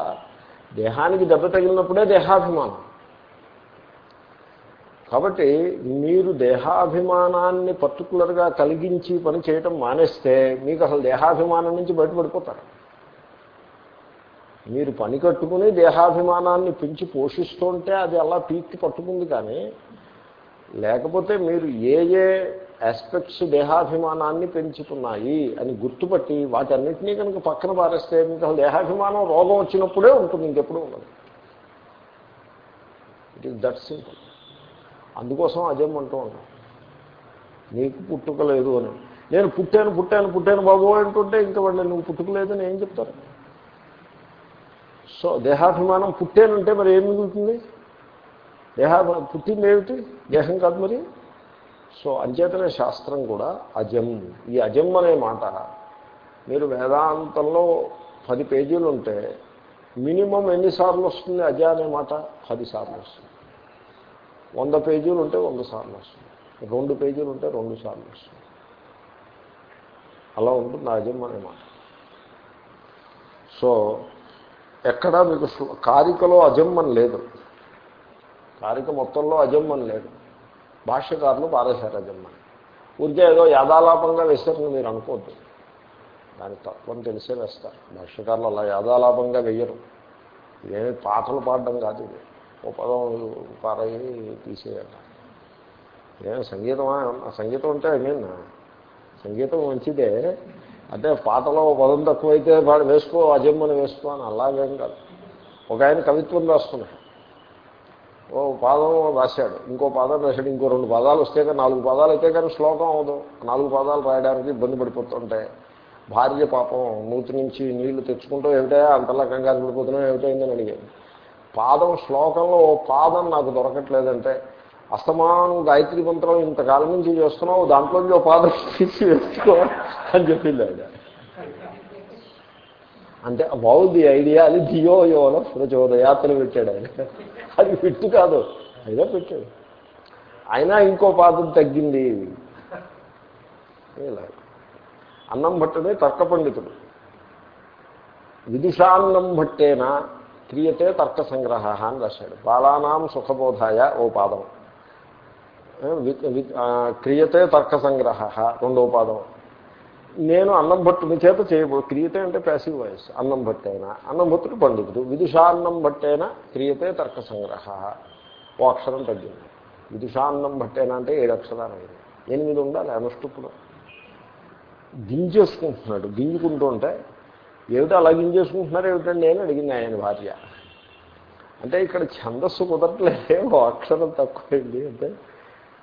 దేహానికి దెబ్బ తగిలినప్పుడే దేహాభిమానం. కాబట్టి మీరు దేహాభిమానాన్ని పర్టికులర్గా కలిగించి పని చేయటం మానేస్తే మీకు అసలు దేహాభిమానం నుంచి బయటపడిపోతారు. మీరు పని కట్టుకుని దేహాభిమానాన్ని పెంచి పోషిస్తుంటే అది అలా పీక్కి పట్టుకుంది కానీ లేకపోతే మీరు ఏ ఏ ఆస్పెక్ట్స్ దేహాభిమానాన్ని పెంచుతున్నాయి అని గుర్తుపట్టి వాటన్నిటినీ కనుక పక్కన పారేస్తే మీకు అసలు దేహాభిమానం రోగం వచ్చినప్పుడే ఉంటుంది ఇంకెప్పుడు ఉండదు. ఇట్ ఈస్ దట్ సింపుల్ అందుకోసం అజం అంటూ ఉంటాం నీకు పుట్టుక లేదు అని. నేను పుట్టాను పుట్టాను పుట్టాను బాబు అంటుంటే ఇంకా వాళ్ళు నువ్వు పుట్టుకలేదని ఏం చెప్తారు? సో దేహాభిమానం పుట్టేనంటే మరి ఏం మిగులుతుంది? దేహాభిమానం పుట్టింది ఏమిటి? దేహం కాదు మరి. సో అంచేతనే శాస్త్రం కూడా అజం. ఈ అజం అనే మాట మీరు వేదాంతంలో పది పేజీలు ఉంటే మినిమం ఎన్నిసార్లు వస్తుంది అజ అనే మాట? పది సార్లు వస్తుంది. వంద పేజీలు ఉంటే వంద సార్లు వస్తుంది. రెండు పేజీలు ఉంటే రెండు సార్లు వస్తుంది. అలా ఉంటుంది అజం అనే మాట. సో ఎక్కడా మీకు కారికలో అజం లేదు. కారిక మొత్తంలో అజం లేదు. భాష్యకారులు పారేశారు అజమ్మని. అని ఊరికే ఏదో యాదాలాపంగా వేశారని మీరు అనుకోవద్దు దాని తత్వం తెలిసే వేస్తారు. భాష్యకారులు అలా యాదాలాపంగా వేయరు. ఇదేమి పాటలు పాడడం కాదు ఇది. ఓ పదం పారయ్యి తీసేయాలి ఏమి సంగీతమా? సంగీతం అంటే ఐ మీన్ సంగీతం మంచిదే. అంటే పాటలో పదం తక్కువైతే వాడు వేసుకో అజమ్మని వేసుకో అని అలాగేం కాదు. ఒక ఆయన కవిత్వం రాసుకున్నాడు. ఓ పాదం రాశాడు. ఇంకో పాదం రాశాడు. ఇంకో రెండు పదాలు వస్తే కానీ నాలుగు పదాలు అయితే కానీ శ్లోకం అవదు నాలుగు పదాలు రాయడానికి ఇబ్బంది పడిపోతుంటాయి భార్య పాపం నూతి నుంచి నీళ్ళు తెచ్చుకుంటూ ఏమిటా అంతలా కంగారు పడిపోతున్నావు ఏమిటైందని అడిగాను పాదం శ్లోకంలో ఓ పాదం నాకు దొరకట్లేదంటే అస్తమానం గాయత్రి మంత్రం ఇంతకాలం నుంచి చేస్తున్నావు దాంట్లో ఓ పాదం తీసి వేసుకో అని చెప్పింది అంటే బాగుంది ఐడియా అది ధియో యోన ప్రచోదయాత్ర పెట్టాడు ఆయన. అది పెట్టు కాదు అయినా పెట్టాడు. అయినా ఇంకో పాదం తగ్గింది. అన్నం భట్టుడే తర్క పండితుడు. విదుషాన్నం భట్టేనా క్రియతే తర్క సంగ్రహ అని రాశాడు. బాలానాం సుఖబోధాయ ఓ పాదం. క్రియతే తర్క సంగ్రహ రెండో పాదం. నేను అన్నం భట్టుని చేత చేయబో క్రియతే అంటే ప్యాసివ్ వాయిస్ అన్నం భట్టేనా అన్నం భట్టుడు పండితుడు విదుషాన్నం భట్టేనా క్రియతే తర్క సంగ్రహ ఓ అక్షరం తగ్గింది. విదుషాన్నం భట్టేనా అంటే ఏడు అక్షరాలు అయింది ఎనిమిది ఉండాలి అనుష్టుప్పుడు గింజేసుకుంటున్నాడు. గింజుకుంటూ ఉంటే ఏమిటో అలా గింజేసుకుంటున్నారు? ఏమిటండి? నేను అడిగింది ఆయన భార్య. అంటే ఇక్కడ ఛందస్సు కుదరట్లేదే ఓ అక్షరం తక్కువైంది అంటే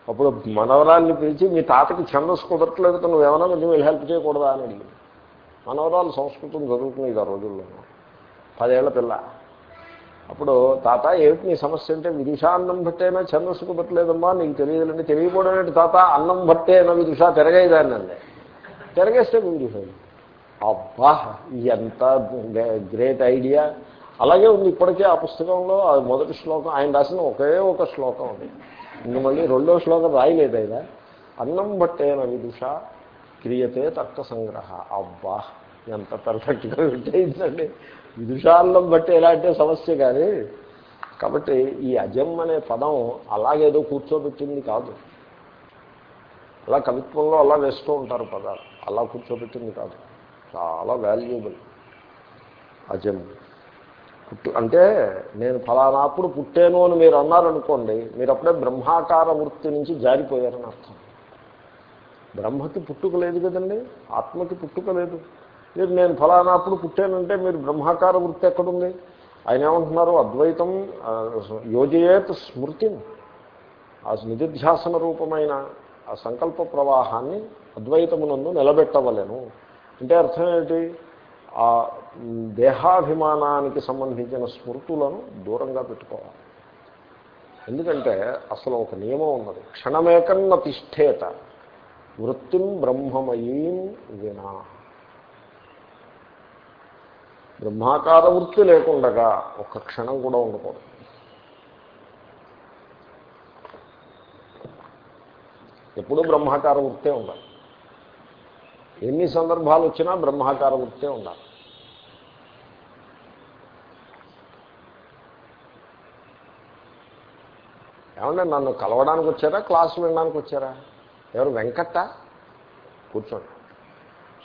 అప్పుడు మనవరాల్ని పిలిచి మీ తాతకి ఛందస్సు కుదరట్లేదు నువ్వేమైనా కొంచెం వీళ్ళు హెల్ప్ చేయకూడదా? అని అడిగింది. మనవరాలు సంస్కృతం చదువుతున్నాయి ఆ రోజుల్లో. పదేళ్ళ పిల్ల. అప్పుడు తాత ఏమిటి నీ సమస్య అంటే విదుషా అన్నం భట్టేనా ఛందస్సు కుదరట్లేదమ్మా నీకు తెలియదులంటే తెలియకపోవడం ఏంటి తాత అన్నం భట్టేనా విదుష తిరగేదాన్ని అండి తిరగేస్తే విదుష అబ్బా ఎంత గ్రేట్ ఐడియా. అలాగే ఉంది ఇప్పటికే ఆ పుస్తకంలో ఆ మొదటి శ్లోకం. ఆయన రాసిన ఒకే ఒక శ్లోకం ఉంది ఇంక మళ్ళీ రెండో శ్లోకం రాయలేదు ఆయన అన్నం బట్టేన విదుష క్రియతే తర్క సంగ్రహ. అబ్బా ఎంత పర్ఫెక్ట్గా పెట్టేయిందండి విదుషాన్నం బట్టి అంటే సమస్య కానీ కాబట్టి ఈ అజం అనే పదం అలాగేదో కూర్చోబెట్టింది కాదు. అలా కవిత్వంలో అలా వేస్తూ ఉంటారు పదాలు. అలా కూర్చోబెట్టింది కాదు. చాలా వాల్యుబుల్ అజం. పుట్టు అంటే నేను ఫలానాప్పుడు పుట్టాను అని మీరు అన్నారనుకోండి మీరు అప్పుడే బ్రహ్మాకార వృత్తి నుంచి జారిపోయారని అర్థం. బ్రహ్మకి పుట్టుక లేదు కదండి ఆత్మకి పుట్టుక లేదు. మీరు నేను ఫలానాప్పుడు పుట్టానంటే మీరు బ్రహ్మాకార వృత్తి ఎక్కడుంది? ఆయన ఏమంటున్నారు? అద్వైతం యోజయేత్ స్మృతిని ఆ నిధిధ్యాసన రూపమైన ఆ సంకల్ప ప్రవాహాన్ని అద్వైతమునందు నిలబెట్టవలేను. అంటే అర్థం ఏంటి ఆ దేహాభిమానానికి సంబంధించిన స్మృతులను దూరంగా పెట్టుకోవాలి. ఎందుకంటే అసలు ఒక నియమం ఉన్నది. క్షణమేకన్న తిష్టేత వృత్తిం బ్రహ్మమయీం వినా. బ్రహ్మాకార వృత్తి లేకుండగా ఒక్క క్షణం కూడా ఉండకూడదు. ఎప్పుడూ బ్రహ్మాకార వృత్తే ఉండాలి. ఎన్ని సందర్భాలు వచ్చినా బ్రహ్మాకార వృత్తే ఉండాలి. ఏమంటే నన్ను కలవడానికి వచ్చారా క్లాసు వినడానికి వచ్చారా? ఎవరు వెంకట్ట కూర్చోండి.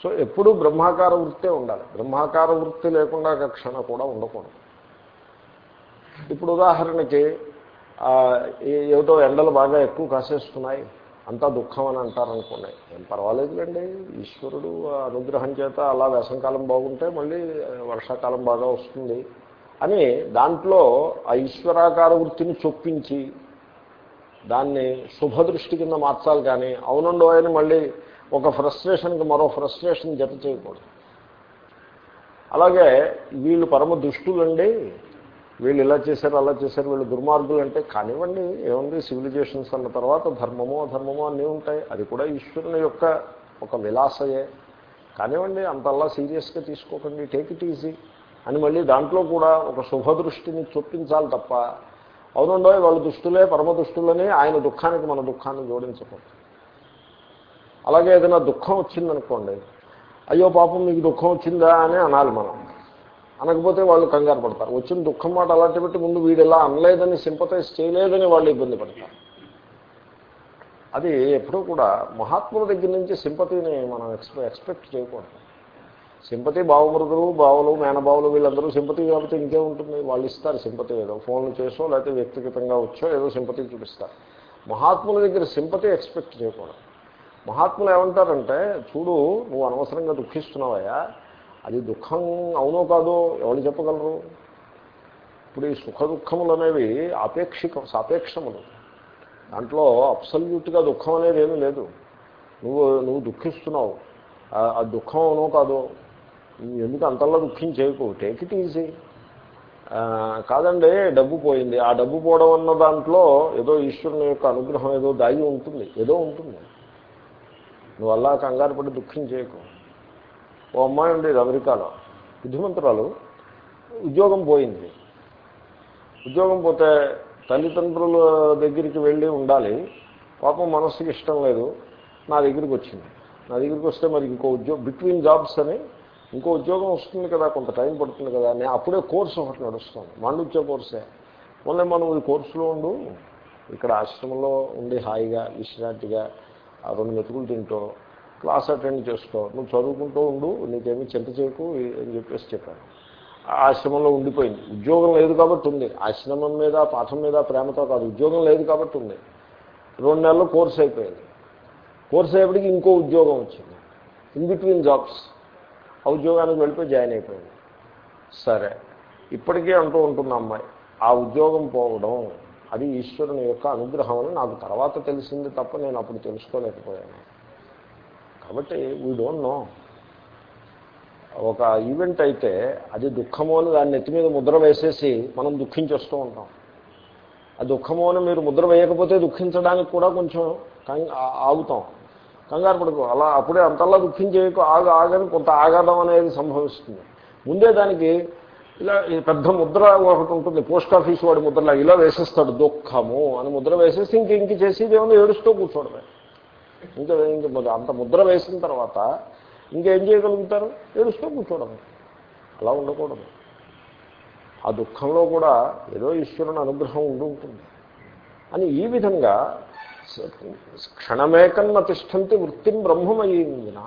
సో ఎప్పుడూ బ్రహ్మాకార వృత్తే ఉండాలి. బ్రహ్మాకార వృత్తి లేకుండా క్షణ కూడా ఉండకూడదు. ఇప్పుడు ఉదాహరణకి ఏమిటో ఎండలు బాగా ఎక్కువ కాసేస్తున్నాయి అంతా దుఃఖం అని అంటారనుకున్నాయి ఏం పర్వాలేదులేండి ఈశ్వరుడు అనుగ్రహం చేత అలా వేసంకాలం బాగుంటే మళ్ళీ వర్షాకాలం బాగా వస్తుంది అని దాంట్లో ఆ ఈశ్వరాకార వృత్తిని చొప్పించి దాన్ని శుభదృష్టి కింద మార్చాలి కానీ అవునుండో అని మళ్ళీ ఒక ఫ్రస్ట్రేషన్కి మరో ఫ్రస్ట్రేషన్ జత చేయకూడదు. అలాగే వీళ్ళు పరమ దుష్టులండి. వీళ్ళు ఇలా చేశారు అలా చేశారు వీళ్ళు దుర్మార్గులు అంటే కానివ్వండి ఏముంది సివిలైజేషన్స్ అన్న తర్వాత ధర్మమో అధర్మమో అన్నీ ఉంటాయి. అది కూడా ఈశ్వరుని యొక్క ఒక విలాసయే. కానివ్వండి అంతల్లా సీరియస్గా తీసుకోకండి టేక్ ఇట్ ఈజీ అని మళ్ళీ దాంట్లో కూడా ఒక శుభదృష్టిని చొప్పించాలి తప్ప అవునుండో వాళ్ళు దుష్టులే పరమ దుష్టులని ఆయన దుఃఖానికి మన దుఃఖాన్ని జోడించకూడదు. అలాగే ఏదైనా దుఃఖం వచ్చిందనుకోండి అయ్యో పాపం మీకు దుఃఖం వచ్చిందా అని అనాలి మనం. అనకపోతే వాళ్ళు కంగారు పడతారు. వచ్చిన దుఃఖం మాట అలాంటి పెట్టి ముందు వీడు ఇలా అనలేదని సింపతైజ్ చేయలేదని వాళ్ళు ఇబ్బంది పడతారు. అది ఎప్పుడూ కూడా మహాత్ముల దగ్గర నుంచి సింపతిని మనం ఎక్స్పెక్ట్ చేయకూడదు. సింపతి బావమృదులు బావులు మేనబావులు వీళ్ళందరూ సింపతి కాబట్టి ఇంకే ఉంటుంది. వాళ్ళు ఇస్తారు సింపతి ఏదో. ఫోన్లు చేసో లేకపోతే వ్యక్తిగతంగా వచ్చో ఏదో సింపతి చూపిస్తారు. మహాత్ముల దగ్గర సింపతి ఎక్స్పెక్ట్ చేయకూడదు. మహాత్ములు ఏమంటారంటే చూడు నువ్వు అనవసరంగా దుఃఖిస్తున్నావయ్యా. అది దుఃఖం అవునో కాదో ఎవరు చెప్పగలరు? ఇప్పుడు ఈ సుఖ దుఃఖములు అనేవి ఆపేక్షిక సాపేక్షములు. దాంట్లో అబ్సల్యూట్గా దుఃఖం అనేది ఏమీ లేదు. నువ్వు నువ్వు దుఃఖిస్తున్నావు. ఆ దుఃఖం అవునో కాదో ఎందుకు అంతల్లా దుఃఖం చేయకు? టేక్ ఇట్ ఈజీ కాదండి డబ్బు పోయింది. ఆ డబ్బు పోవడం అన్న దాంట్లో ఏదో ఈశ్వరుని యొక్క అనుగ్రహం ఏదో దాగి ఉంటుంది. ఏదో ఉంటుంది. నువ్వు అలా కంగారు పడి దుఃఖం చేయకు. ఓ అమ్మాయి ఉండేది అమెరికాలో. బుద్ధిమంతురాలు. ఉద్యోగం పోయింది. ఉద్యోగం పోతే తల్లిదండ్రుల దగ్గరికి వెళ్ళి ఉండాలి. పాపం మనస్సుకి ఇష్టం లేదు. నా దగ్గరికి వచ్చింది. నా దగ్గరికి వస్తే మరి ఇంకో ఉద్యోగం బిట్వీన్ జాబ్స్ అని ఇంకో ఉద్యోగం వస్తుంది కదా కొంత టైం పడుతుంది కదా నేను అప్పుడే కోర్సు ఒకటి నడుస్తాను మాండుత్య కోర్సే. మళ్ళీ మనం ఈ కోర్సులో ఉండు ఇక్కడ ఆశ్రమంలో ఉండి హాయిగా విశ్రాంతిగా ఆ రెండు మెతుకులు తింటూ క్లాస్ అటెండ్ చేసుకో. నువ్వు చదువుకుంటూ ఉండు నీకేమీ చింత చేయకు అని చెప్పేసి చెప్పాను. ఆశ్రమంలో ఉండిపోయింది. ఉద్యోగం లేదు కాబట్టి ఉంది. ఆశ్రమం మీద పాఠం మీద ప్రేమతో కాదు ఉద్యోగం లేదు కాబట్టి ఉంది. రెండు నెలలు కోర్స్ అయిపోయింది. కోర్స్ అయ్యేప్పటికి ఇంకో ఉద్యోగం వచ్చింది. ఇన్ బిట్వీన్ జాబ్స్ ఉద్యోగానికి వెళ్ళిపోయి జాయిన్ అయిపోయింది సరే ఇప్పటికే అంటూ ఉంటుంది అమ్మాయి ఆ ఉద్యోగం పోవడం అది ఈశ్వరుని యొక్క అనుగ్రహం అని నాకు తర్వాత తెలిసింది తప్ప నేను అప్పుడు తెలుసుకోలేకపోయాను. కాబట్టి వీ డోంట్ నో ఒక ఈవెంట్ అయితే అది దుఃఖము అని దాన్ని నెత్తి మీద ముద్ర వేసేసి మనం దుఃఖించేస్తూ ఉంటాం. ఆ దుఃఖము అని మీరు ముద్ర వేయకపోతే దుఃఖించడానికి కూడా కొంచెం ఆగుతాం. కంగారు పడుకో. అలా అప్పుడే అంతలా దుఃఖించేయకు ఆగ ఆగని కొంత ఆగడం అనేది సంభవిస్తుంది. ముందే దానికి ఇలా పెద్ద ముద్ర ఒకటి ఉంటుంది. పోస్ట్ ఆఫీస్ వాడి ముద్రలా ఇలా వేసేస్తాడు. దుఃఖము అని ముద్ర వేసేసి ఇంక ఇంక చేసేది ఏమన్నా ఏడుస్తూ కూర్చోడమే. ఇంకా ఇంక అంత ముద్ర వేసిన తర్వాత ఇంకేం చేయగలుగుతారు? ఏడుస్తూ కూర్చోడమే. అలా ఉండకూడదు. ఆ దుఃఖంలో కూడా ఏదో ఈశ్వరుని అనుగ్రహం ఉండి ఉంటుంది. అని ఈ విధంగా క్షణమేకన్న తిష్టంతి వృత్తిం బ్రహ్మమయ్యిందినా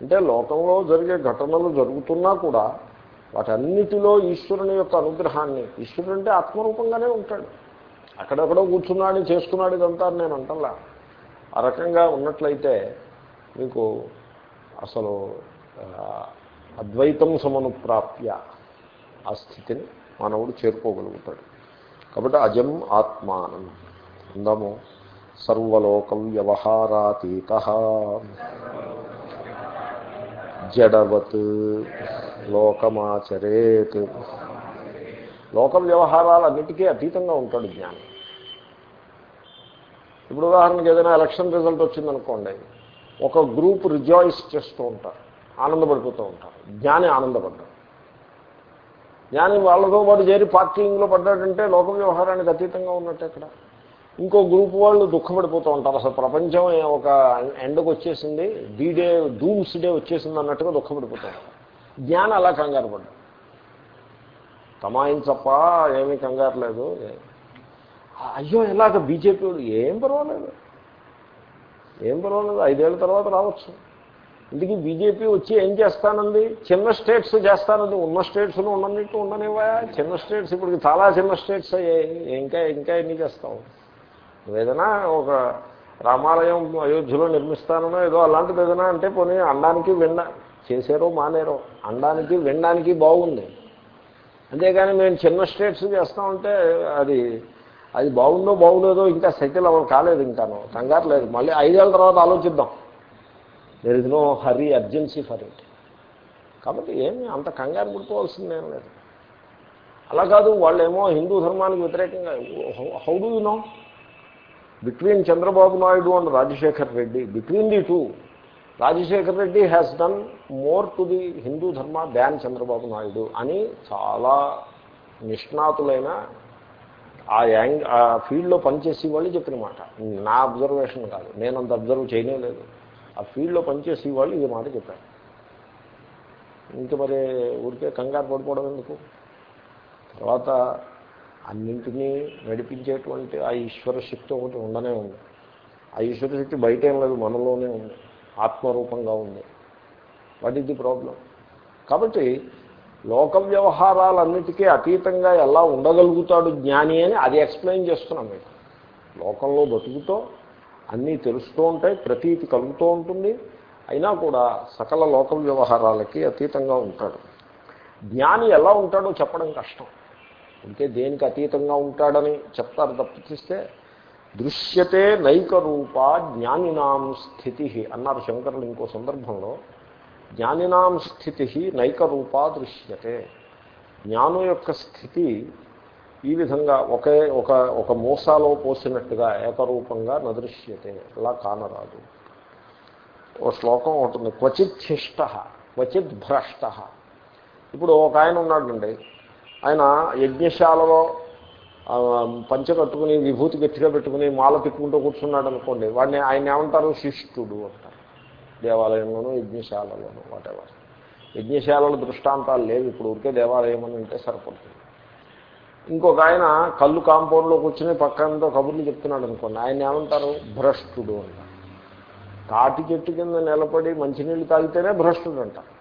అంటే లోకంలో జరిగే ఘటనలు జరుగుతున్నా కూడా వాటన్నిటిలో ఈశ్వరుని యొక్క అనుగ్రహాన్ని ఈశ్వరుడు అంటే ఆత్మరూపంగానే ఉంటాడు. అక్కడెక్కడో కూర్చున్నాడు చేసుకున్నాడు ఇదంతా నేను అంటల్లా ఆ రకంగా ఉన్నట్లయితే మీకు అసలు అద్వైతం సమనుప్రాప్య ఆ స్థితిని మానవుడు చేరుకోగలుగుతాడు. కాబట్టి అజం ఆత్మానం. అందము. సర్వలోక వ్యవహారాతీత జడవత్ లోకమాచరేత్. లోక వ్యవహారాలన్నిటికీ అతీతంగా ఉంటాడు జ్ఞానం. ఇప్పుడు ఉదాహరణకి ఏదైనా ఎలక్షన్ రిజల్ట్ వచ్చిందనుకోండి ఒక గ్రూప్ రిజాయిస్ చేస్తూ ఉంటారు ఆనందపడిపోతూ ఉంటారు జ్ఞాని ఆనందపడ్డాడు. జ్ఞాని వాళ్ళతో పాటు చేరి పార్టీలో పడ్డాడంటే లోక వ్యవహారానికి అతీతంగా ఉన్నట్టు ఇక్కడ ఇంకో గ్రూప్ వాళ్ళు దుఃఖపడిపోతూ ఉంటారు. అసలు ప్రపంచం ఒక ఎండకు వచ్చేసింది డీడే డూమ్స్ డే వచ్చేసింది అన్నట్టుగా దుఃఖపడిపోతూ ఉంటారు. జ్ఞానం అలా కంగారు పడ్డాడు తమాయించప్ప ఏమీ కంగారు లేదు. అయ్యో ఎలాగ బీజేపీ ఏం పర్వాలేదు. ఏం పర్వాలేదు. ఐదేళ్ళ తర్వాత రావచ్చు. ఇందుకే బీజేపీ వచ్చి ఏం చేస్తానండి చిన్న స్టేట్స్ చేస్తానండి ఉన్న స్టేట్స్లో ఉండనిట్టు ఉండనివా చిన్న స్టేట్స్ ఇప్పుడు చాలా చిన్న స్టేట్స్ అయ్యాయి. ఇంకా ఇంకా ఎన్ని చేస్తావు? ఏదైనా ఒక రామాలయం అయోధ్యలో నిర్మిస్తానో ఏదో అలాంటిది ఏదైనా అంటే పోనీ అండానికి విన్న చేశారో మానేరో అండానికి వినడానికి బాగుంది. అంతేగాని మేము చిన్న స్టేట్స్ చేస్తామంటే అది అది బాగుందో బాగులేదో ఇంకా సెటిల్ అవ్వ కాలేదు ఇంకాను కంగారు లేదు. మళ్ళీ ఐదేళ్ళ తర్వాత ఆలోచిద్దాం. There is no hurry urgency for it కాబట్టి ఏమి అంత కంగారు పుట్టుకోవాల్సిందేం లేదు. అలా కాదు వాళ్ళేమో హిందూ ధర్మానికి వ్యతిరేకంగా how do you know? Between Chandrababu Naidu and Rajasekhar Reddy between the two Rajasekhar Reddy has done more to the Hindu dharma than Chandrababu Naidu అని చాలా నిష్ణాతులైన ఆ యాంగ్ ఆ ఫీల్డ్లో పనిచేసే వాళ్ళు చెప్పిన మాట. నా అబ్జర్వేషన్ కాదు. నేను అంత అబ్జర్వ్ చేయలేదు ఆ ఫీల్డ్లో పనిచేసే వాళ్ళు ఇది మాట చెప్పారు. ఇంక మరి ఊరికే కంగారు పడిపోవడం ఎందుకు? తర్వాత అన్నింటినీ నడిపించేటువంటి ఆ ఈశ్వర శక్తి ఒకటి ఉండనే ఉంది. ఆ ఈశ్వర శక్తి బయట ఏం లేదు మనలోనే ఉంది ఆత్మరూపంగా ఉంది. వాట్ ఈస్ ది ప్రాబ్లం కాబట్టి లోక వ్యవహారాలన్నిటికీ అతీతంగా ఎలా ఉండగలుగుతాడు జ్ఞాని అని అది ఎక్స్ప్లెయిన్ చేస్తున్నాం మీకు లోకంలో బతుకుతో అన్నీ తెలుస్తూ ఉంటాయి ప్రతీతి కలుగుతూ ఉంటుంది అయినా కూడా సకల లోక వ్యవహారాలకి అతీతంగా ఉంటాడు. జ్ఞాని ఎలా ఉంటాడో చెప్పడం కష్టం. అంటే దేనికి అతీతంగా ఉంటాడని చెప్తారు తప్పిస్తే దృశ్యతే నైక రూప జ్ఞానినాం స్థితి అన్నారు శంకరులు ఇంకో సందర్భంలో. జ్ఞానినాం స్థితి నైక రూప దృశ్యతే. జ్ఞానం యొక్క స్థితి ఈ విధంగా ఒకే ఒక ఒక మూసాలో పోసినట్టుగా ఏకరూపంగా నదృశ్యతే. అలా కానరాదు. ఓ శ్లోకం ఉంటుంది క్వచిత్ శిష్ట క్వచిత్ భ్రష్ట. ఇప్పుడు ఒక ఆయన ఉన్నాడండి ఆయన యజ్ఞశాలలో పంచ కట్టుకుని విభూతి గట్టిగా పెట్టుకుని మాల తిప్పుకుంటూ కూర్చున్నాడు అనుకోండి వాడిని ఆయన ఏమంటారు? శిష్టుడు అంటారు. దేవాలయంలోనూ యజ్ఞశాలలోనూ వాటెవర్ యజ్ఞశాలల దృష్టాంతాలు లేవు ఇప్పుడు ఊరికే దేవాలయం అని ఉంటే సరిపడుతుంది ఇంకొక ఆయన కళ్ళు కాంపౌండ్లో కూర్చుని పక్కనతో కబుర్లు చెప్తున్నాడు అనుకోండి ఆయన ఏమంటారు? భ్రష్టుడు అంటారు. తాటి చెట్టు కింద నిలబడి మంచినీళ్ళు తాగితేనే భ్రష్టుడు అంటారు.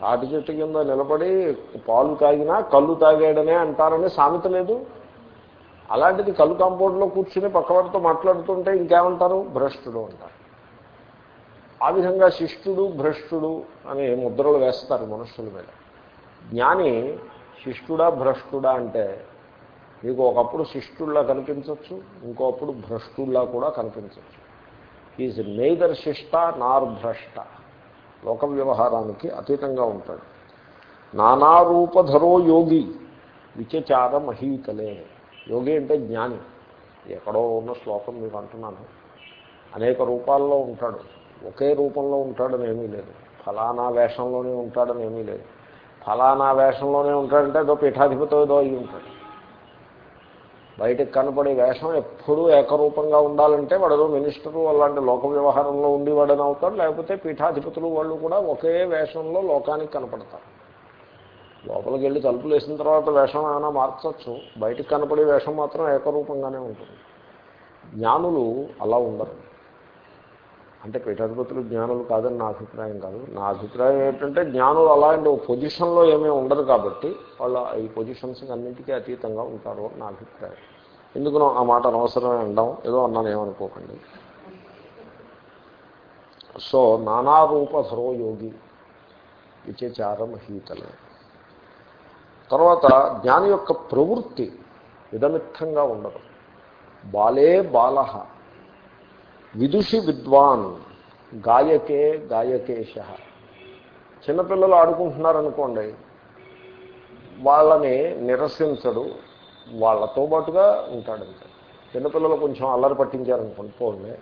తాటి చెట్టు కింద నిలబడి పాలు తాగినా కళ్ళు తాగాడనే అంటారని సామెత లేదు. అలాంటిది కళ్ళు కాంపౌండ్లో కూర్చుని పక్కవాడితో మాట్లాడుతుంటే ఇంకేమంటారు? భ్రష్టుడు అంటారు. ఆ విధంగా శిష్టుడు భ్రష్టుడు అని ముద్రలు వేస్తారు మనుషుల మీద. జ్ఞాని శిష్టుడా భ్రష్టుడా అంటే మీకు ఒకప్పుడు శిష్టుల్లా కనిపించవచ్చు ఇంకోప్పుడు భ్రష్టుల్లా కూడా కనిపించవచ్చు ఈజ్ నెయిదర్ శిష్ట నార్ భ్రష్ట. లోక వ్యవహారానికి అతీతంగా ఉంటాడు. నానారూపధరో యోగి విచచార మహీతలే యోగి అంటే జ్ఞాని. ఎక్కడో ఉన్న శ్లోకం మీకు అంటున్నాను. అనేక రూపాల్లో ఉంటాడు. ఒకే రూపంలో ఉంటాడని ఏమీ లేదు. ఫలానా వేషంలోనే ఉంటాడని ఏమీ లేదు. ఫలానా వేషంలోనే ఉంటాడంటే ఏదో పీఠాధిపతి ఏదో అయి ఉంటాడు. బయటకు కనపడే వేషం ఎప్పుడూ ఏకరూపంగా ఉండాలంటే వాడు మినిస్టరు అలాంటి లోక వ్యవహారంలో ఉండేవాడని అవుతాడు. లేకపోతే పీఠాధిపతులు వాళ్ళు కూడా ఒకే వేషంలో లోకానికి కనపడతారు. లోపలికి వెళ్ళి తలుపులు వేసిన తర్వాత వేషం ఏమైనా మార్చవచ్చు బయటకు కనపడే వేషం మాత్రం ఏకరూపంగానే ఉంటుంది. జ్ఞానులు అలా ఉండరు. అంటే పీఠాధిపతులు జ్ఞానులు కాదని నా అభిప్రాయం కాదు. నా అభిప్రాయం ఏంటంటే జ్ఞానులు అలాంటి పొజిషన్లో ఏమీ ఉండదు కాబట్టి వాళ్ళ ఈ పొజిషన్స్ అన్నింటికీ అతీతంగా ఉంటారు నా అభిప్రాయం. ఎందుకు ఆ మాట అనవసరమే అండం ఏదో అన్నాను ఏమనుకోకండి. సో నానారూప యోగి విచేచారం హీతలే తర్వాత జ్ఞాని యొక్క ప్రవృత్తి విధమిత్తంగా ఉండదు. బాలే బాలహ. విదుషి విద్వాన్ గాయకే గాయకేశ. చిన్నపిల్లలు ఆడుకుంటున్నారనుకోండి వాళ్ళని నిరసించడు వాళ్ళతో పాటుగా ఉంటాడంట. చిన్నపిల్లలు కొంచెం అల్లరి పట్టించారనుకోండి పోండి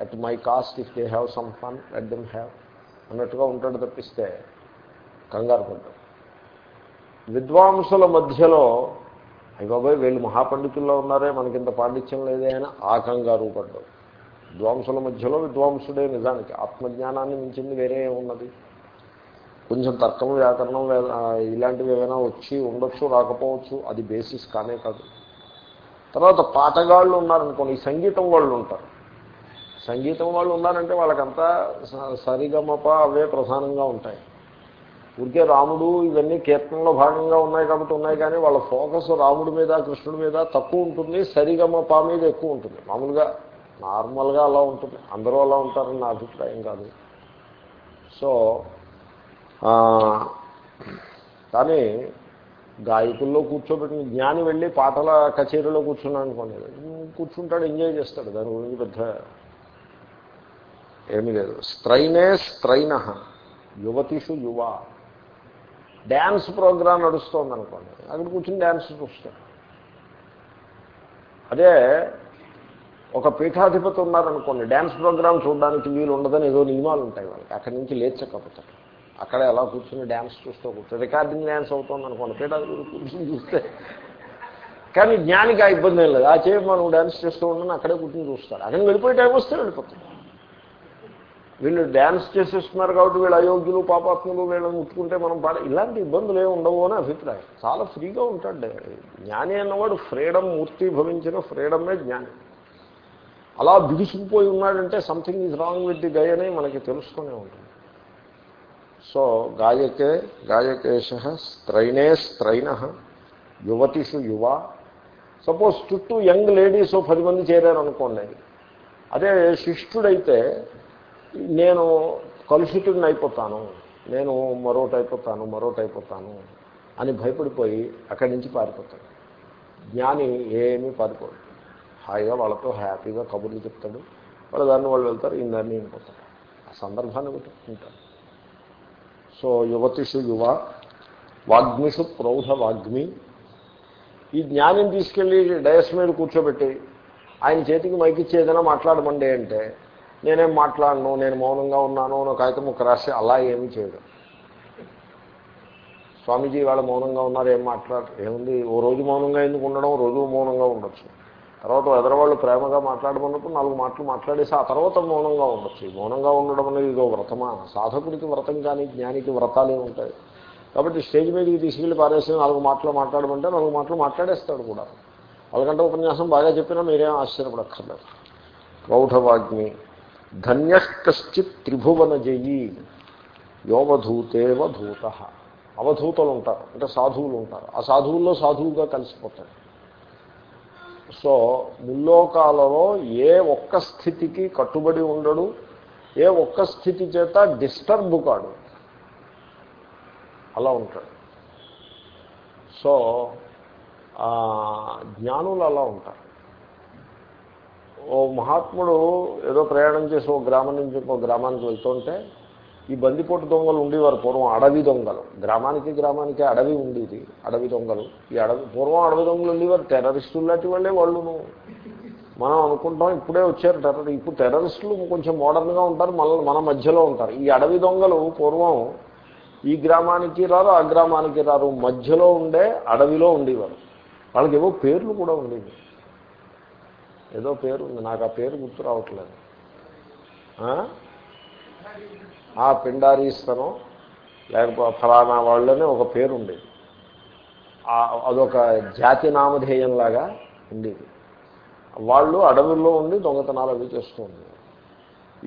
at my cost if they have some fun at them have అన్నట్టుగా ఉంటాడు తప్పిస్తే కంగారు పడ్డం విద్వాంసుల మధ్యలో అయ్యి బాబాయ్ వీళ్ళు మహాపండితుల్లో ఉన్నారే మనకింత పాండిత్యం లేదే అని ఆ కంగారు పడ్డం విద్వాంసుల మధ్యలో విద్వాంసుడే నిజానికి. ఆత్మజ్ఞానాన్ని మించింది వేరే ఉన్నది కొంచెం తర్కం వ్యాకరణం ఇలాంటివి ఏమైనా వచ్చి ఉండొచ్చు రాకపోవచ్చు అది బేసిస్ కానే కాదు. తర్వాత పాటగాళ్ళు ఉన్నారనుకోండి ఈ సంగీతం వాళ్ళు ఉంటారు. సంగీతం వాళ్ళు ఉన్నారంటే వాళ్ళకంతా సరిగమప అవే ప్రధానంగా ఉంటాయి. ఊరికే రాముడు ఇవన్నీ కీర్తనలో భాగంగా ఉన్నాయి కాబట్టి ఉన్నాయి కానీ వాళ్ళ ఫోకస్ రాముడి మీద కృష్ణుడి మీద తక్కువ ఉంటుంది సరిగమప మీద ఎక్కువ ఉంటుంది. మామూలుగా నార్మల్గా అలా ఉంటుంది. అందరూ అలా ఉంటారని నా అభిప్రాయం కాదు. సో కానీ గాయకుల్లో కూర్చోబెట్టిన జ్ఞాని వెళ్ళి పాటల కచేరీలో కూర్చున్నాను అనుకోండి. కూర్చుంటాడు ఎంజాయ్ చేస్తాడు. దాని గురించి పెద్ద ఏమీ లేదు. స్త్రైనే స్త్రైన యువతిషు యువ. డ్యాన్స్ ప్రోగ్రాం నడుస్తోంది అనుకోండి అక్కడ కూర్చుని డ్యాన్స్ చూస్తాడు. అదే ఒక పీఠాధిపతి ఉన్నారనుకోండి డ్యాన్స్ ప్రోగ్రామ్ చూడడానికి వీలు ఉండదని ఏదో నియమాలు ఉంటాయి వాళ్ళకి. అక్కడి నుంచి లేచకపోతారు అక్కడ ఎలా కూర్చుని డ్యాన్స్ చూస్తూ కూర్చో. రికార్డింగ్ డ్యాన్స్ అవుతుంది అనుకోండి పీఠాధిపతి కూర్చుని చూస్తే. కానీ జ్ఞానికి ఆ ఇబ్బంది ఏం లేదు. ఆ చేయ మనం డ్యాన్స్ చేస్తూ ఉండని అక్కడే కూర్చొని చూస్తారు అక్కడికి వెళ్ళిపోయి టైం వస్తే వెళ్ళిపోతుంది వీళ్ళు డ్యాన్స్ చేసేస్తున్నారు కాబట్టి వీళ్ళు అయోగ్యులు పాపాత్ములు వీళ్ళని ముట్టుకుంటే మనం పాడ ఇలాంటి ఇబ్బందులు ఏమి ఉండవు అని అభిప్రాయం. చాలా ఫ్రీగా ఉంటాడు. జ్ఞాని అన్నవాడు ఫ్రీడమ్ మూర్తి భవించిన ఫ్రీడమే జ్ఞాని. అలా బిగుసుకుపోయి ఉన్నాడంటే something is wrong with the guy అని మనకి తెలుస్తూనే ఉంటుంది. సో గాయకే గాయకేశ స్త్రైనే స్త్రైన యువతిషు యువ. సపోజ్ చుట్టూ యంగ్ లేడీస్ పది మంది చేరారు అనుకోండి అదే శిష్యుడైతే నేను కలుషితుడిని అయిపోతాను నేను మరోటి అయిపోతాను మరోటి అయిపోతాను అని భయపడిపోయి అక్కడి నుంచి పారిపోతాడు. జ్ఞాని ఏమీ పారిపోడు. హాయిగా వాళ్ళతో హ్యాపీగా కబుర్లు చెప్తాడు. వాళ్ళ దాన్ని వాళ్ళు వెళ్తారు ఈ దాన్ని వెళ్ళిపోతారు ఆ సందర్భాన్ని ఉంటారు సో యువతిషు యువ వాగ్మిషు ప్రౌఢ వాగ్మి. ఈ జ్ఞానం తీసుకెళ్ళి డయస్ మీద కూర్చోబెట్టి ఆయన చేతికి మైకిచ్చి ఏదైనా మాట్లాడమండి అంటే నేనేం మాట్లాడను నేను మౌనంగా ఉన్నాను నా కాగితం ముక్క రాసి అలా ఏమీ చేయడం. స్వామీజీ వాళ్ళ మౌనంగా ఉన్నారు ఏం మాట్లాడరు ఏముంది? ఓ రోజు మౌనంగా ఎందుకు ఉండడం? రోజు మౌనంగా ఉండొచ్చు. తర్వాత ఎదరవాళ్ళు ప్రేమగా మాట్లాడమన్నప్పుడు నాలుగు మాటలు మాట్లాడేసి ఆ తర్వాత మౌనంగా ఉండొచ్చు. ఈ మౌనంగా ఉండడం అనేది ఇదో వ్రతమా? సాధకుడికి వ్రతం కానీ జ్ఞానికి వ్రతాలే ఉంటాయి. కాబట్టి స్టేజ్ మీదకి తీసుకెళ్ళి పారేసి నాలుగు మాటలు మాట్లాడమంటే నాలుగు మాటలు మాట్లాడేస్తాడు కూడా. వాళ్ళకంటే ఉపన్యాసం బాగా చెప్పినా మీరేం ఆశ్చర్యపడక్కర్లేదు. ప్రౌఢవాగ్ని ధన్య కశ్చిత్ త్రిభువన జయి యోవధూతేవ ధూత అవధూతలు ఉంటారు అంటే సాధువులు ఉంటారు. ఆ సాధువుల్లో సాధువుగా కలిసిపోతాడు. సో ముల్లోకాలలో ఏ ఒక్క స్థితికి కట్టుబడి ఉండడు ఏ ఒక్క స్థితి చేత డిస్టర్బ్ కాడు. అలా ఉంటాడు. సో జ్ఞానులు అలా ఉంటారు. ఓ మహాత్ముడు ఏదో ప్రయాణం చేసి ఓ గ్రామం నుంచి ఇంకో గ్రామానికి వెళ్తుంటే ఈ బందిపోటు దొంగలు ఉండేవారు. పూర్వం అడవి దొంగలు. గ్రామానికి గ్రామానికి అడవి ఉండేది. అడవి దొంగలు. ఈ అడవి పూర్వం అడవి దొంగలు ఉండేవారు. టెర్రరిస్టులు లాంటి వాళ్ళే వాళ్ళును. మనం అనుకుంటాం ఇప్పుడే వచ్చారు టెర్రర్. ఇప్పుడు టెర్రరిస్టులు కొంచెం మోడర్న్గా ఉంటారు. మన మన మధ్యలో ఉంటారు. ఈ అడవి దొంగలు పూర్వం ఈ గ్రామానికి రారు ఆ గ్రామానికి రారు. మధ్యలో ఉండే అడవిలో ఉండేవారు. వాళ్ళకి ఏవో పేర్లు కూడా ఉండేవి. ఏదో పేరు ఉంది. నాకు ఆ పేరు గుర్తు రావట్లేదు. ఆ పిండారీస్తనం లేకపోతే ఫలానా వాళ్ళని ఒక పేరు ఉండేది అదొక జాతి నామధేయంలాగా ఉండేది. వాళ్ళు అడవుల్లో ఉండి దొంగతనాలు అవి చేస్తూ ఉండేది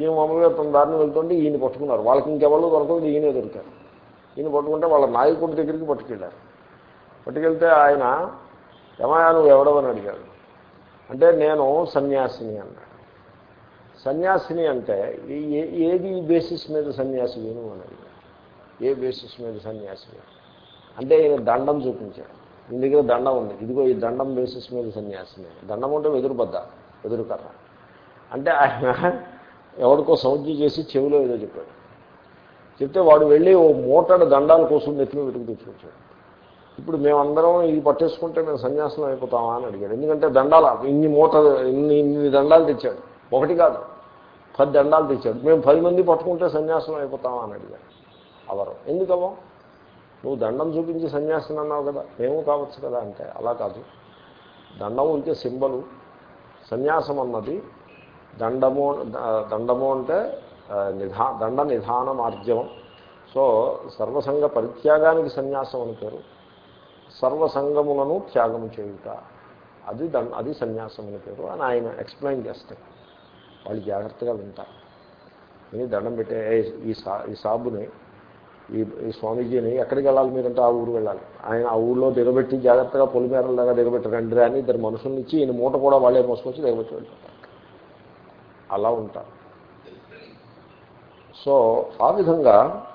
ఈయన మామూలుగా తన దారిని వెళ్తుంటే ఈయన పట్టుకున్నారు. వాళ్ళకి ఇంకెవరు దొరకదు ఈయనే దొరికారు. ఈయన పట్టుకుంటే వాళ్ళ నాయకుడి దగ్గరికి పట్టుకెళ్ళారు. పట్టుకెళ్తే ఆయన ఏమయ్యా నువ్వు ఎవడవని అడిగాడు? అంటే నేను సన్యాసిని అన్నాడు. సన్యాసిని అంటే ఏది బేసిస్ మీద సన్యాసి వేణు అని ఏ బేసిస్ మీద సన్యాసి అంటే ఈయన దండం చూపించాడు. మీ దగ్గర దండం ఉంది. ఇదిగో ఈ దండం బేసిస్ మీద సన్యాసిని. దండం అంటే వెదురు బద్ద అంటే ఆయన ఎవరికో సౌజ్ఞ చేసి చెవిలో ఏదో చెప్పాడు. చెప్తే వాడు వెళ్ళి ఓ మోటాడు దండాల కోసం నెత్తిన వెతుకు తెచ్చుకొచ్చాడు ఇప్పుడు మేమందరం ఇది పట్టేసుకుంటే మేము సన్యాసం అయిపోతామా అని అడిగాడు. ఎందుకంటే దండాల ఇన్ని మూట ఇన్ని ఇన్ని దండాలు తెచ్చాడు. ఒకటి కాదు. పది దండాలు తెచ్చాడు. మేము పది మంది పట్టుకుంటే సన్యాసం అయిపోతామా అని అడిగాడు. అవరు. ఎందుకవో నువ్వు దండం చూపించి సన్యాసం అన్నావు కదా. మేము కావచ్చు కదా అంటే. అలా కాదు. దండం ఉంటే సింబలు. సన్యాసం అన్నది దండము దండము అంటే నిధా దండ నిధాన మార్జవం సో సర్వసంగ పరిత్యాగానికి సన్యాసం అని పేరు. సర్వసంగములను త్యాగం చేయుట. అది దండ అది సన్యాసం అని పేరు అని ఆయన ఎక్స్ప్లెయిన్ చేస్తాడు. వాళ్ళు జాగ్రత్తగా వింటారు. విని దండం పెట్టే ఈ సా ఈ సాబుని ఈ ఈ స్వామీజీని ఎక్కడికి వెళ్ళాలి మీరంటే ఆ ఊరు వెళ్ళాలి. ఆయన ఆ ఊళ్ళో దిగబెట్టి జాగ్రత్తగా పొలిమేరలాగా దిగబెట్టి రండి అని ఇద్దరు మనుషుల్ని ఇచ్చి ఈయన మూట కూడా వాళ్ళే మోసుకొచ్చి దిగబెట్టి వెళ్ళిపోతారు. అలా ఉంటారు. సో ఆ విధంగా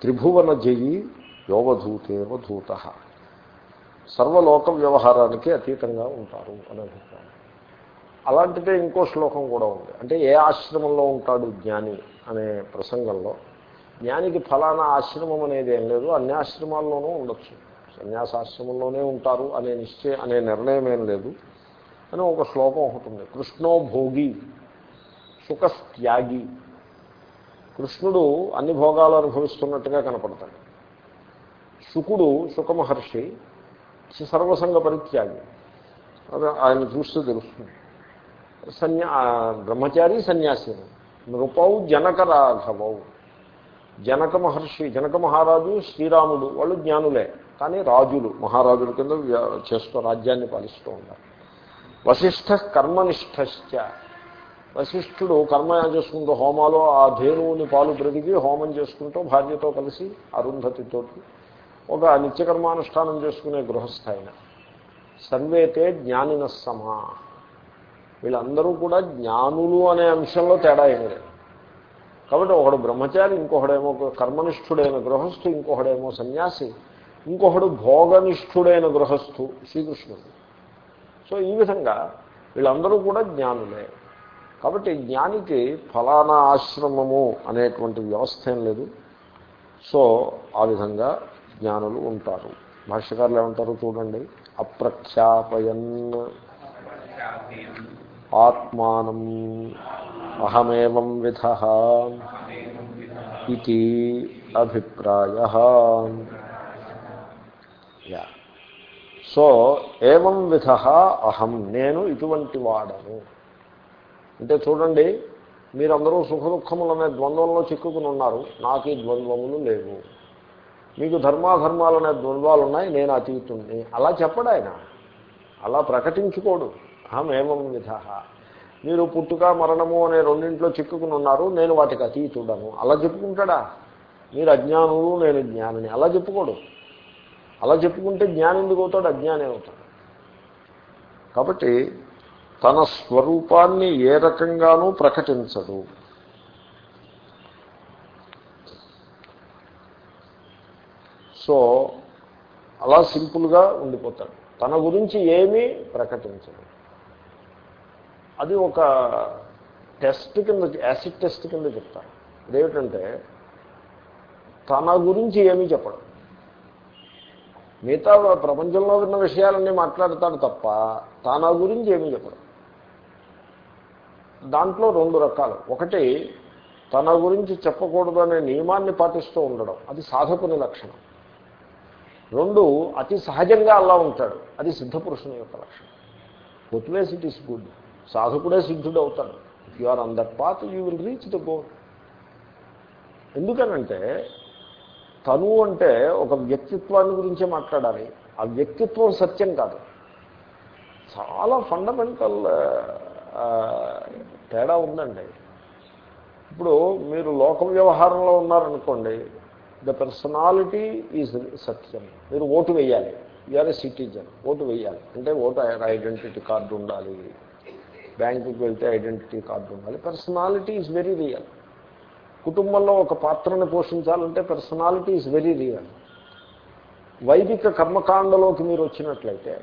త్రిభువన జయి యోవధూతేవ ధూత. సర్వలోక వ్యవహారానికి అతీతంగా ఉంటారు అని అభిప్రాయం. అలాంటిదే ఇంకో శ్లోకం కూడా ఉంది. అంటే ఏ ఆశ్రమంలో ఉంటాడు జ్ఞాని అనే ప్రసంగంలో జ్ఞానికి ఫలానా ఆశ్రమం అనేది ఏం లేదు అన్ని ఆశ్రమాల్లోనూ ఉండొచ్చు. సన్యాసాశ్రమంలోనే ఉంటారు అనే నిశ్చయ అనే నిర్ణయం ఏం లేదు అని ఒక శ్లోకం ఒకటి ఉంది. కృష్ణో భోగి సుఖత్యాగి కృష్ణుడు అన్ని భోగాలు అనుభవిస్తున్నట్టుగా కనపడతాడు. శుకుడు సుఖమహర్షి సర్వసంగ పరిత్యాగి అది ఆయన చూస్తే తెలుస్తుంది. సన్యా బ్రహ్మచారి సన్యాసి. నృపౌ జనక రాఘవౌ జనక మహర్షి జనక మహారాజు శ్రీరాముడు వాళ్ళు జ్ఞానులే. కానీ రాజులు మహారాజుల కింద చేస్తూ రాజ్యాన్ని పాలిస్తూ ఉన్నారు. వశిష్ఠ కర్మనిష్టశ్చ వశిష్ఠుడు కర్మ చేసుకుంటూ హోమాలో ఆ ధేనువుని పాలు బ్రతికి హోమం చేసుకుంటూ భార్యతో కలిసి అరుంధతితో ఒక నిత్యకర్మానుష్ఠానం చేసుకునే గృహస్థాయిన సర్వేతే జ్ఞానిన సమా వీళ్ళందరూ కూడా జ్ఞానులు అనే అంశంలో తేడా ఏమీ లేదు. కాబట్టి ఒకడు బ్రహ్మచారి ఇంకొకడేమో కర్మనిష్ఠుడైన గృహస్థు ఇంకొకడేమో సన్యాసి ఇంకొకడు భోగనిష్ఠుడైన గృహస్థు శ్రీకృష్ణుడు. సో ఈ విధంగా వీళ్ళందరూ కూడా జ్ఞానులే. కాబట్టి జ్ఞానికి ఫలానా ఆశ్రమము అనేటువంటి వ్యవస్థ ఏం లేదు. సో ఆ విధంగా జ్ఞానులు ఉంటారు. భాష్యకారులు ఏమంటారు? చూడండి. అప్రఖ్యాపయన్. ఆత్మానం అహమేవం విధ ఇది అభిప్రాయ సో ఏవం విధ అహం నేను ఇటువంటి వాడను. అంటే చూడండి మీరందరూ సుఖ దుఃఖములు అనే ద్వంద్వంలో చిక్కుకుని ఉన్నారు. నాకు ఈ ద్వంద్వములు లేవు. మీకు ధర్మాధర్మాలు అనే ద్వంద్వాలు ఉన్నాయి నేను అతీతుణ్ణి. అలా చెప్పడాయన. అలా ప్రకటించుకోడు. అహమేమం విధ. మీరు పుట్టుక మరణము అనే రెండింట్లో చిక్కుకుని ఉన్నారు నేను వాటికి అతీతుడను. అలా చెప్పుకుంటాడా? మీరు అజ్ఞానులు నేను జ్ఞానిని. అలా చెప్పుకోడు. అలా చెప్పుకుంటే జ్ఞానం ఎందుకు అవుతాడు? అజ్ఞానే అవుతాడు. కాబట్టి తన స్వరూపాన్ని ఏ రకంగానూ ప్రకటించడు. సో అలా సింపుల్గా ఉండిపోతాడు. తన గురించి ఏమీ ప్రకటించడు. అది ఒక టెస్ట్ కింద యాసిడ్ టెస్ట్ కింద చెప్తారు. అదేమిటంటే తన గురించి ఏమీ చెప్పడం. మిగతా ప్రపంచంలో ఉన్న విషయాలన్నీ మాట్లాడతాడు తప్ప తన గురించి ఏమీ చెప్పడం. దాంట్లో రెండు రకాలు. ఒకటి తన గురించి చెప్పకూడదు అనే నియమాన్ని పాటిస్తూ ఉండడం. అది సాధకుని లక్షణం. రెండు అతి సహజంగా అలా ఉంటాడు. అది సిద్ధపురుషుని యొక్క లక్షణం. బొత్ ఇట్ ఈస్ గుడ్ సాధకుడే సిద్ధుడు అవుతాడు. If you are on that path you will reach the goal ఎందుకనంటే తను అంటే ఒక వ్యక్తిత్వాన్ని గురించే మాట్లాడాలి. ఆ వ్యక్తిత్వం సత్యం కాదు. చాలా ఫండమెంటల్ తేడా ఉందండి. ఇప్పుడు మీరు లోక వ్యవహారంలో ఉన్నారనుకోండి ద పర్సనాలిటీ ఈజ్ సత్యం. మీరు ఓటు వేయాలి. యూఆర్ ఏ సిటిజన్ ఓటు వేయాలి. అంటే ఓటు ఐడెంటిటీ కార్డు ఉండాలి. బ్యాంకుకి వెళ్తే ఐడెంటిటీ కార్డు ఉండాలి. పర్సనాలిటీ ఈజ్ వెరీ రియల్ కుటుంబంలో ఒక పాత్రను పోషించాలంటే పర్సనాలిటీ ఈజ్ వెరీ రియల్ వైదిక కర్మకాండలోకి మీరు వచ్చినట్లయితే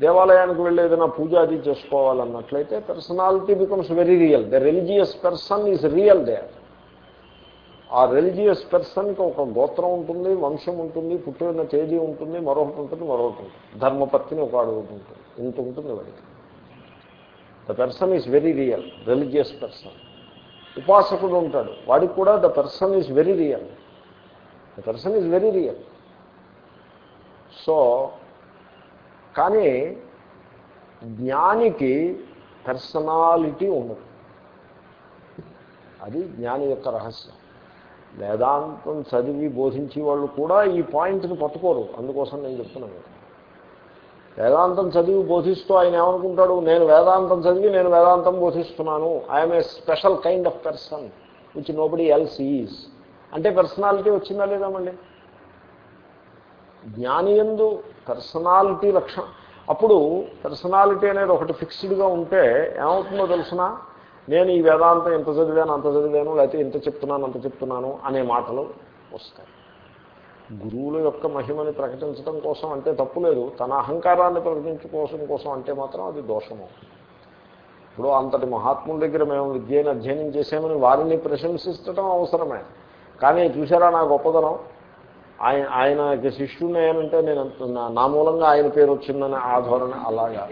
దేవాలయానికి వెళ్ళి ఏదైనా పూజ అది చేసుకోవాలన్నట్లయితే personality becomes very real the religious person is real they ఆ రిలీజియస్ పర్సన్కి ఒక గోత్రం ఉంటుంది వంశం ఉంటుంది పుట్టిన తేదీ ఉంటుంది మరొకటి ఉంటుంది మరొకటి ఉంటుంది. ధర్మపత్తిని ఒక అడుగుతుంటుంది ఇంత ఉంటుంది వాడికి. The person is very real religious person ఉపాసకుడు ఉంటాడు. వాడికి కూడా the person is very real the person is very real so కానీ జ్ఞానికి పర్సనాలిటీ ఉండదు. అది జ్ఞాని యొక్క రహస్యం. వేదాంతం చదివి బోధించే వాళ్ళు కూడా ఈ పాయింట్ని పట్టుకోరు. అందుకోసం నేను చెప్తున్నాను. వేదాంతం చదివి బోధిస్తూ ఆయన ఏమనుకుంటాడు? నేను వేదాంతం చదివి నేను వేదాంతం బోధిస్తున్నాను. I'm a special kind of person which nobody else is అంటే పర్సనాలిటీ వచ్చిందా లేదా మళ్ళీ? జ్ఞాని ఎందు పర్సనాలిటీ లక్షణం. అప్పుడు పర్సనాలిటీ అనేది ఒకటి ఫిక్స్డ్గా ఉంటే ఏమవుతుందో తెలిసిన? నేను ఈ వేదాంతం ఎంత చదివాను అంత చదివాను లేకపోతే ఇంత చెప్తున్నాను అంత చెప్తున్నాను అనే మాటలు వస్తాయి. గురువుల యొక్క మహిమని ప్రకటించడం కోసం అంటే తప్పులేదు తన అహంకారాన్ని ప్రకటించుకోసం కోసం అంటే మాత్రం అది దోషము. ఇప్పుడు అంతటి మహాత్ముల దగ్గర మేము విద్యను అధ్యయనం చేసామని వారిని ప్రశంసించడం అవసరమే. కానీ చూసారా నా గొప్పతనం? ఆయన ఆయనకి శిష్యుని అయ్యానంటే నేను నా మూలంగా ఆయన పేరు వచ్చిందని ఆ ధోరణి అలాగా.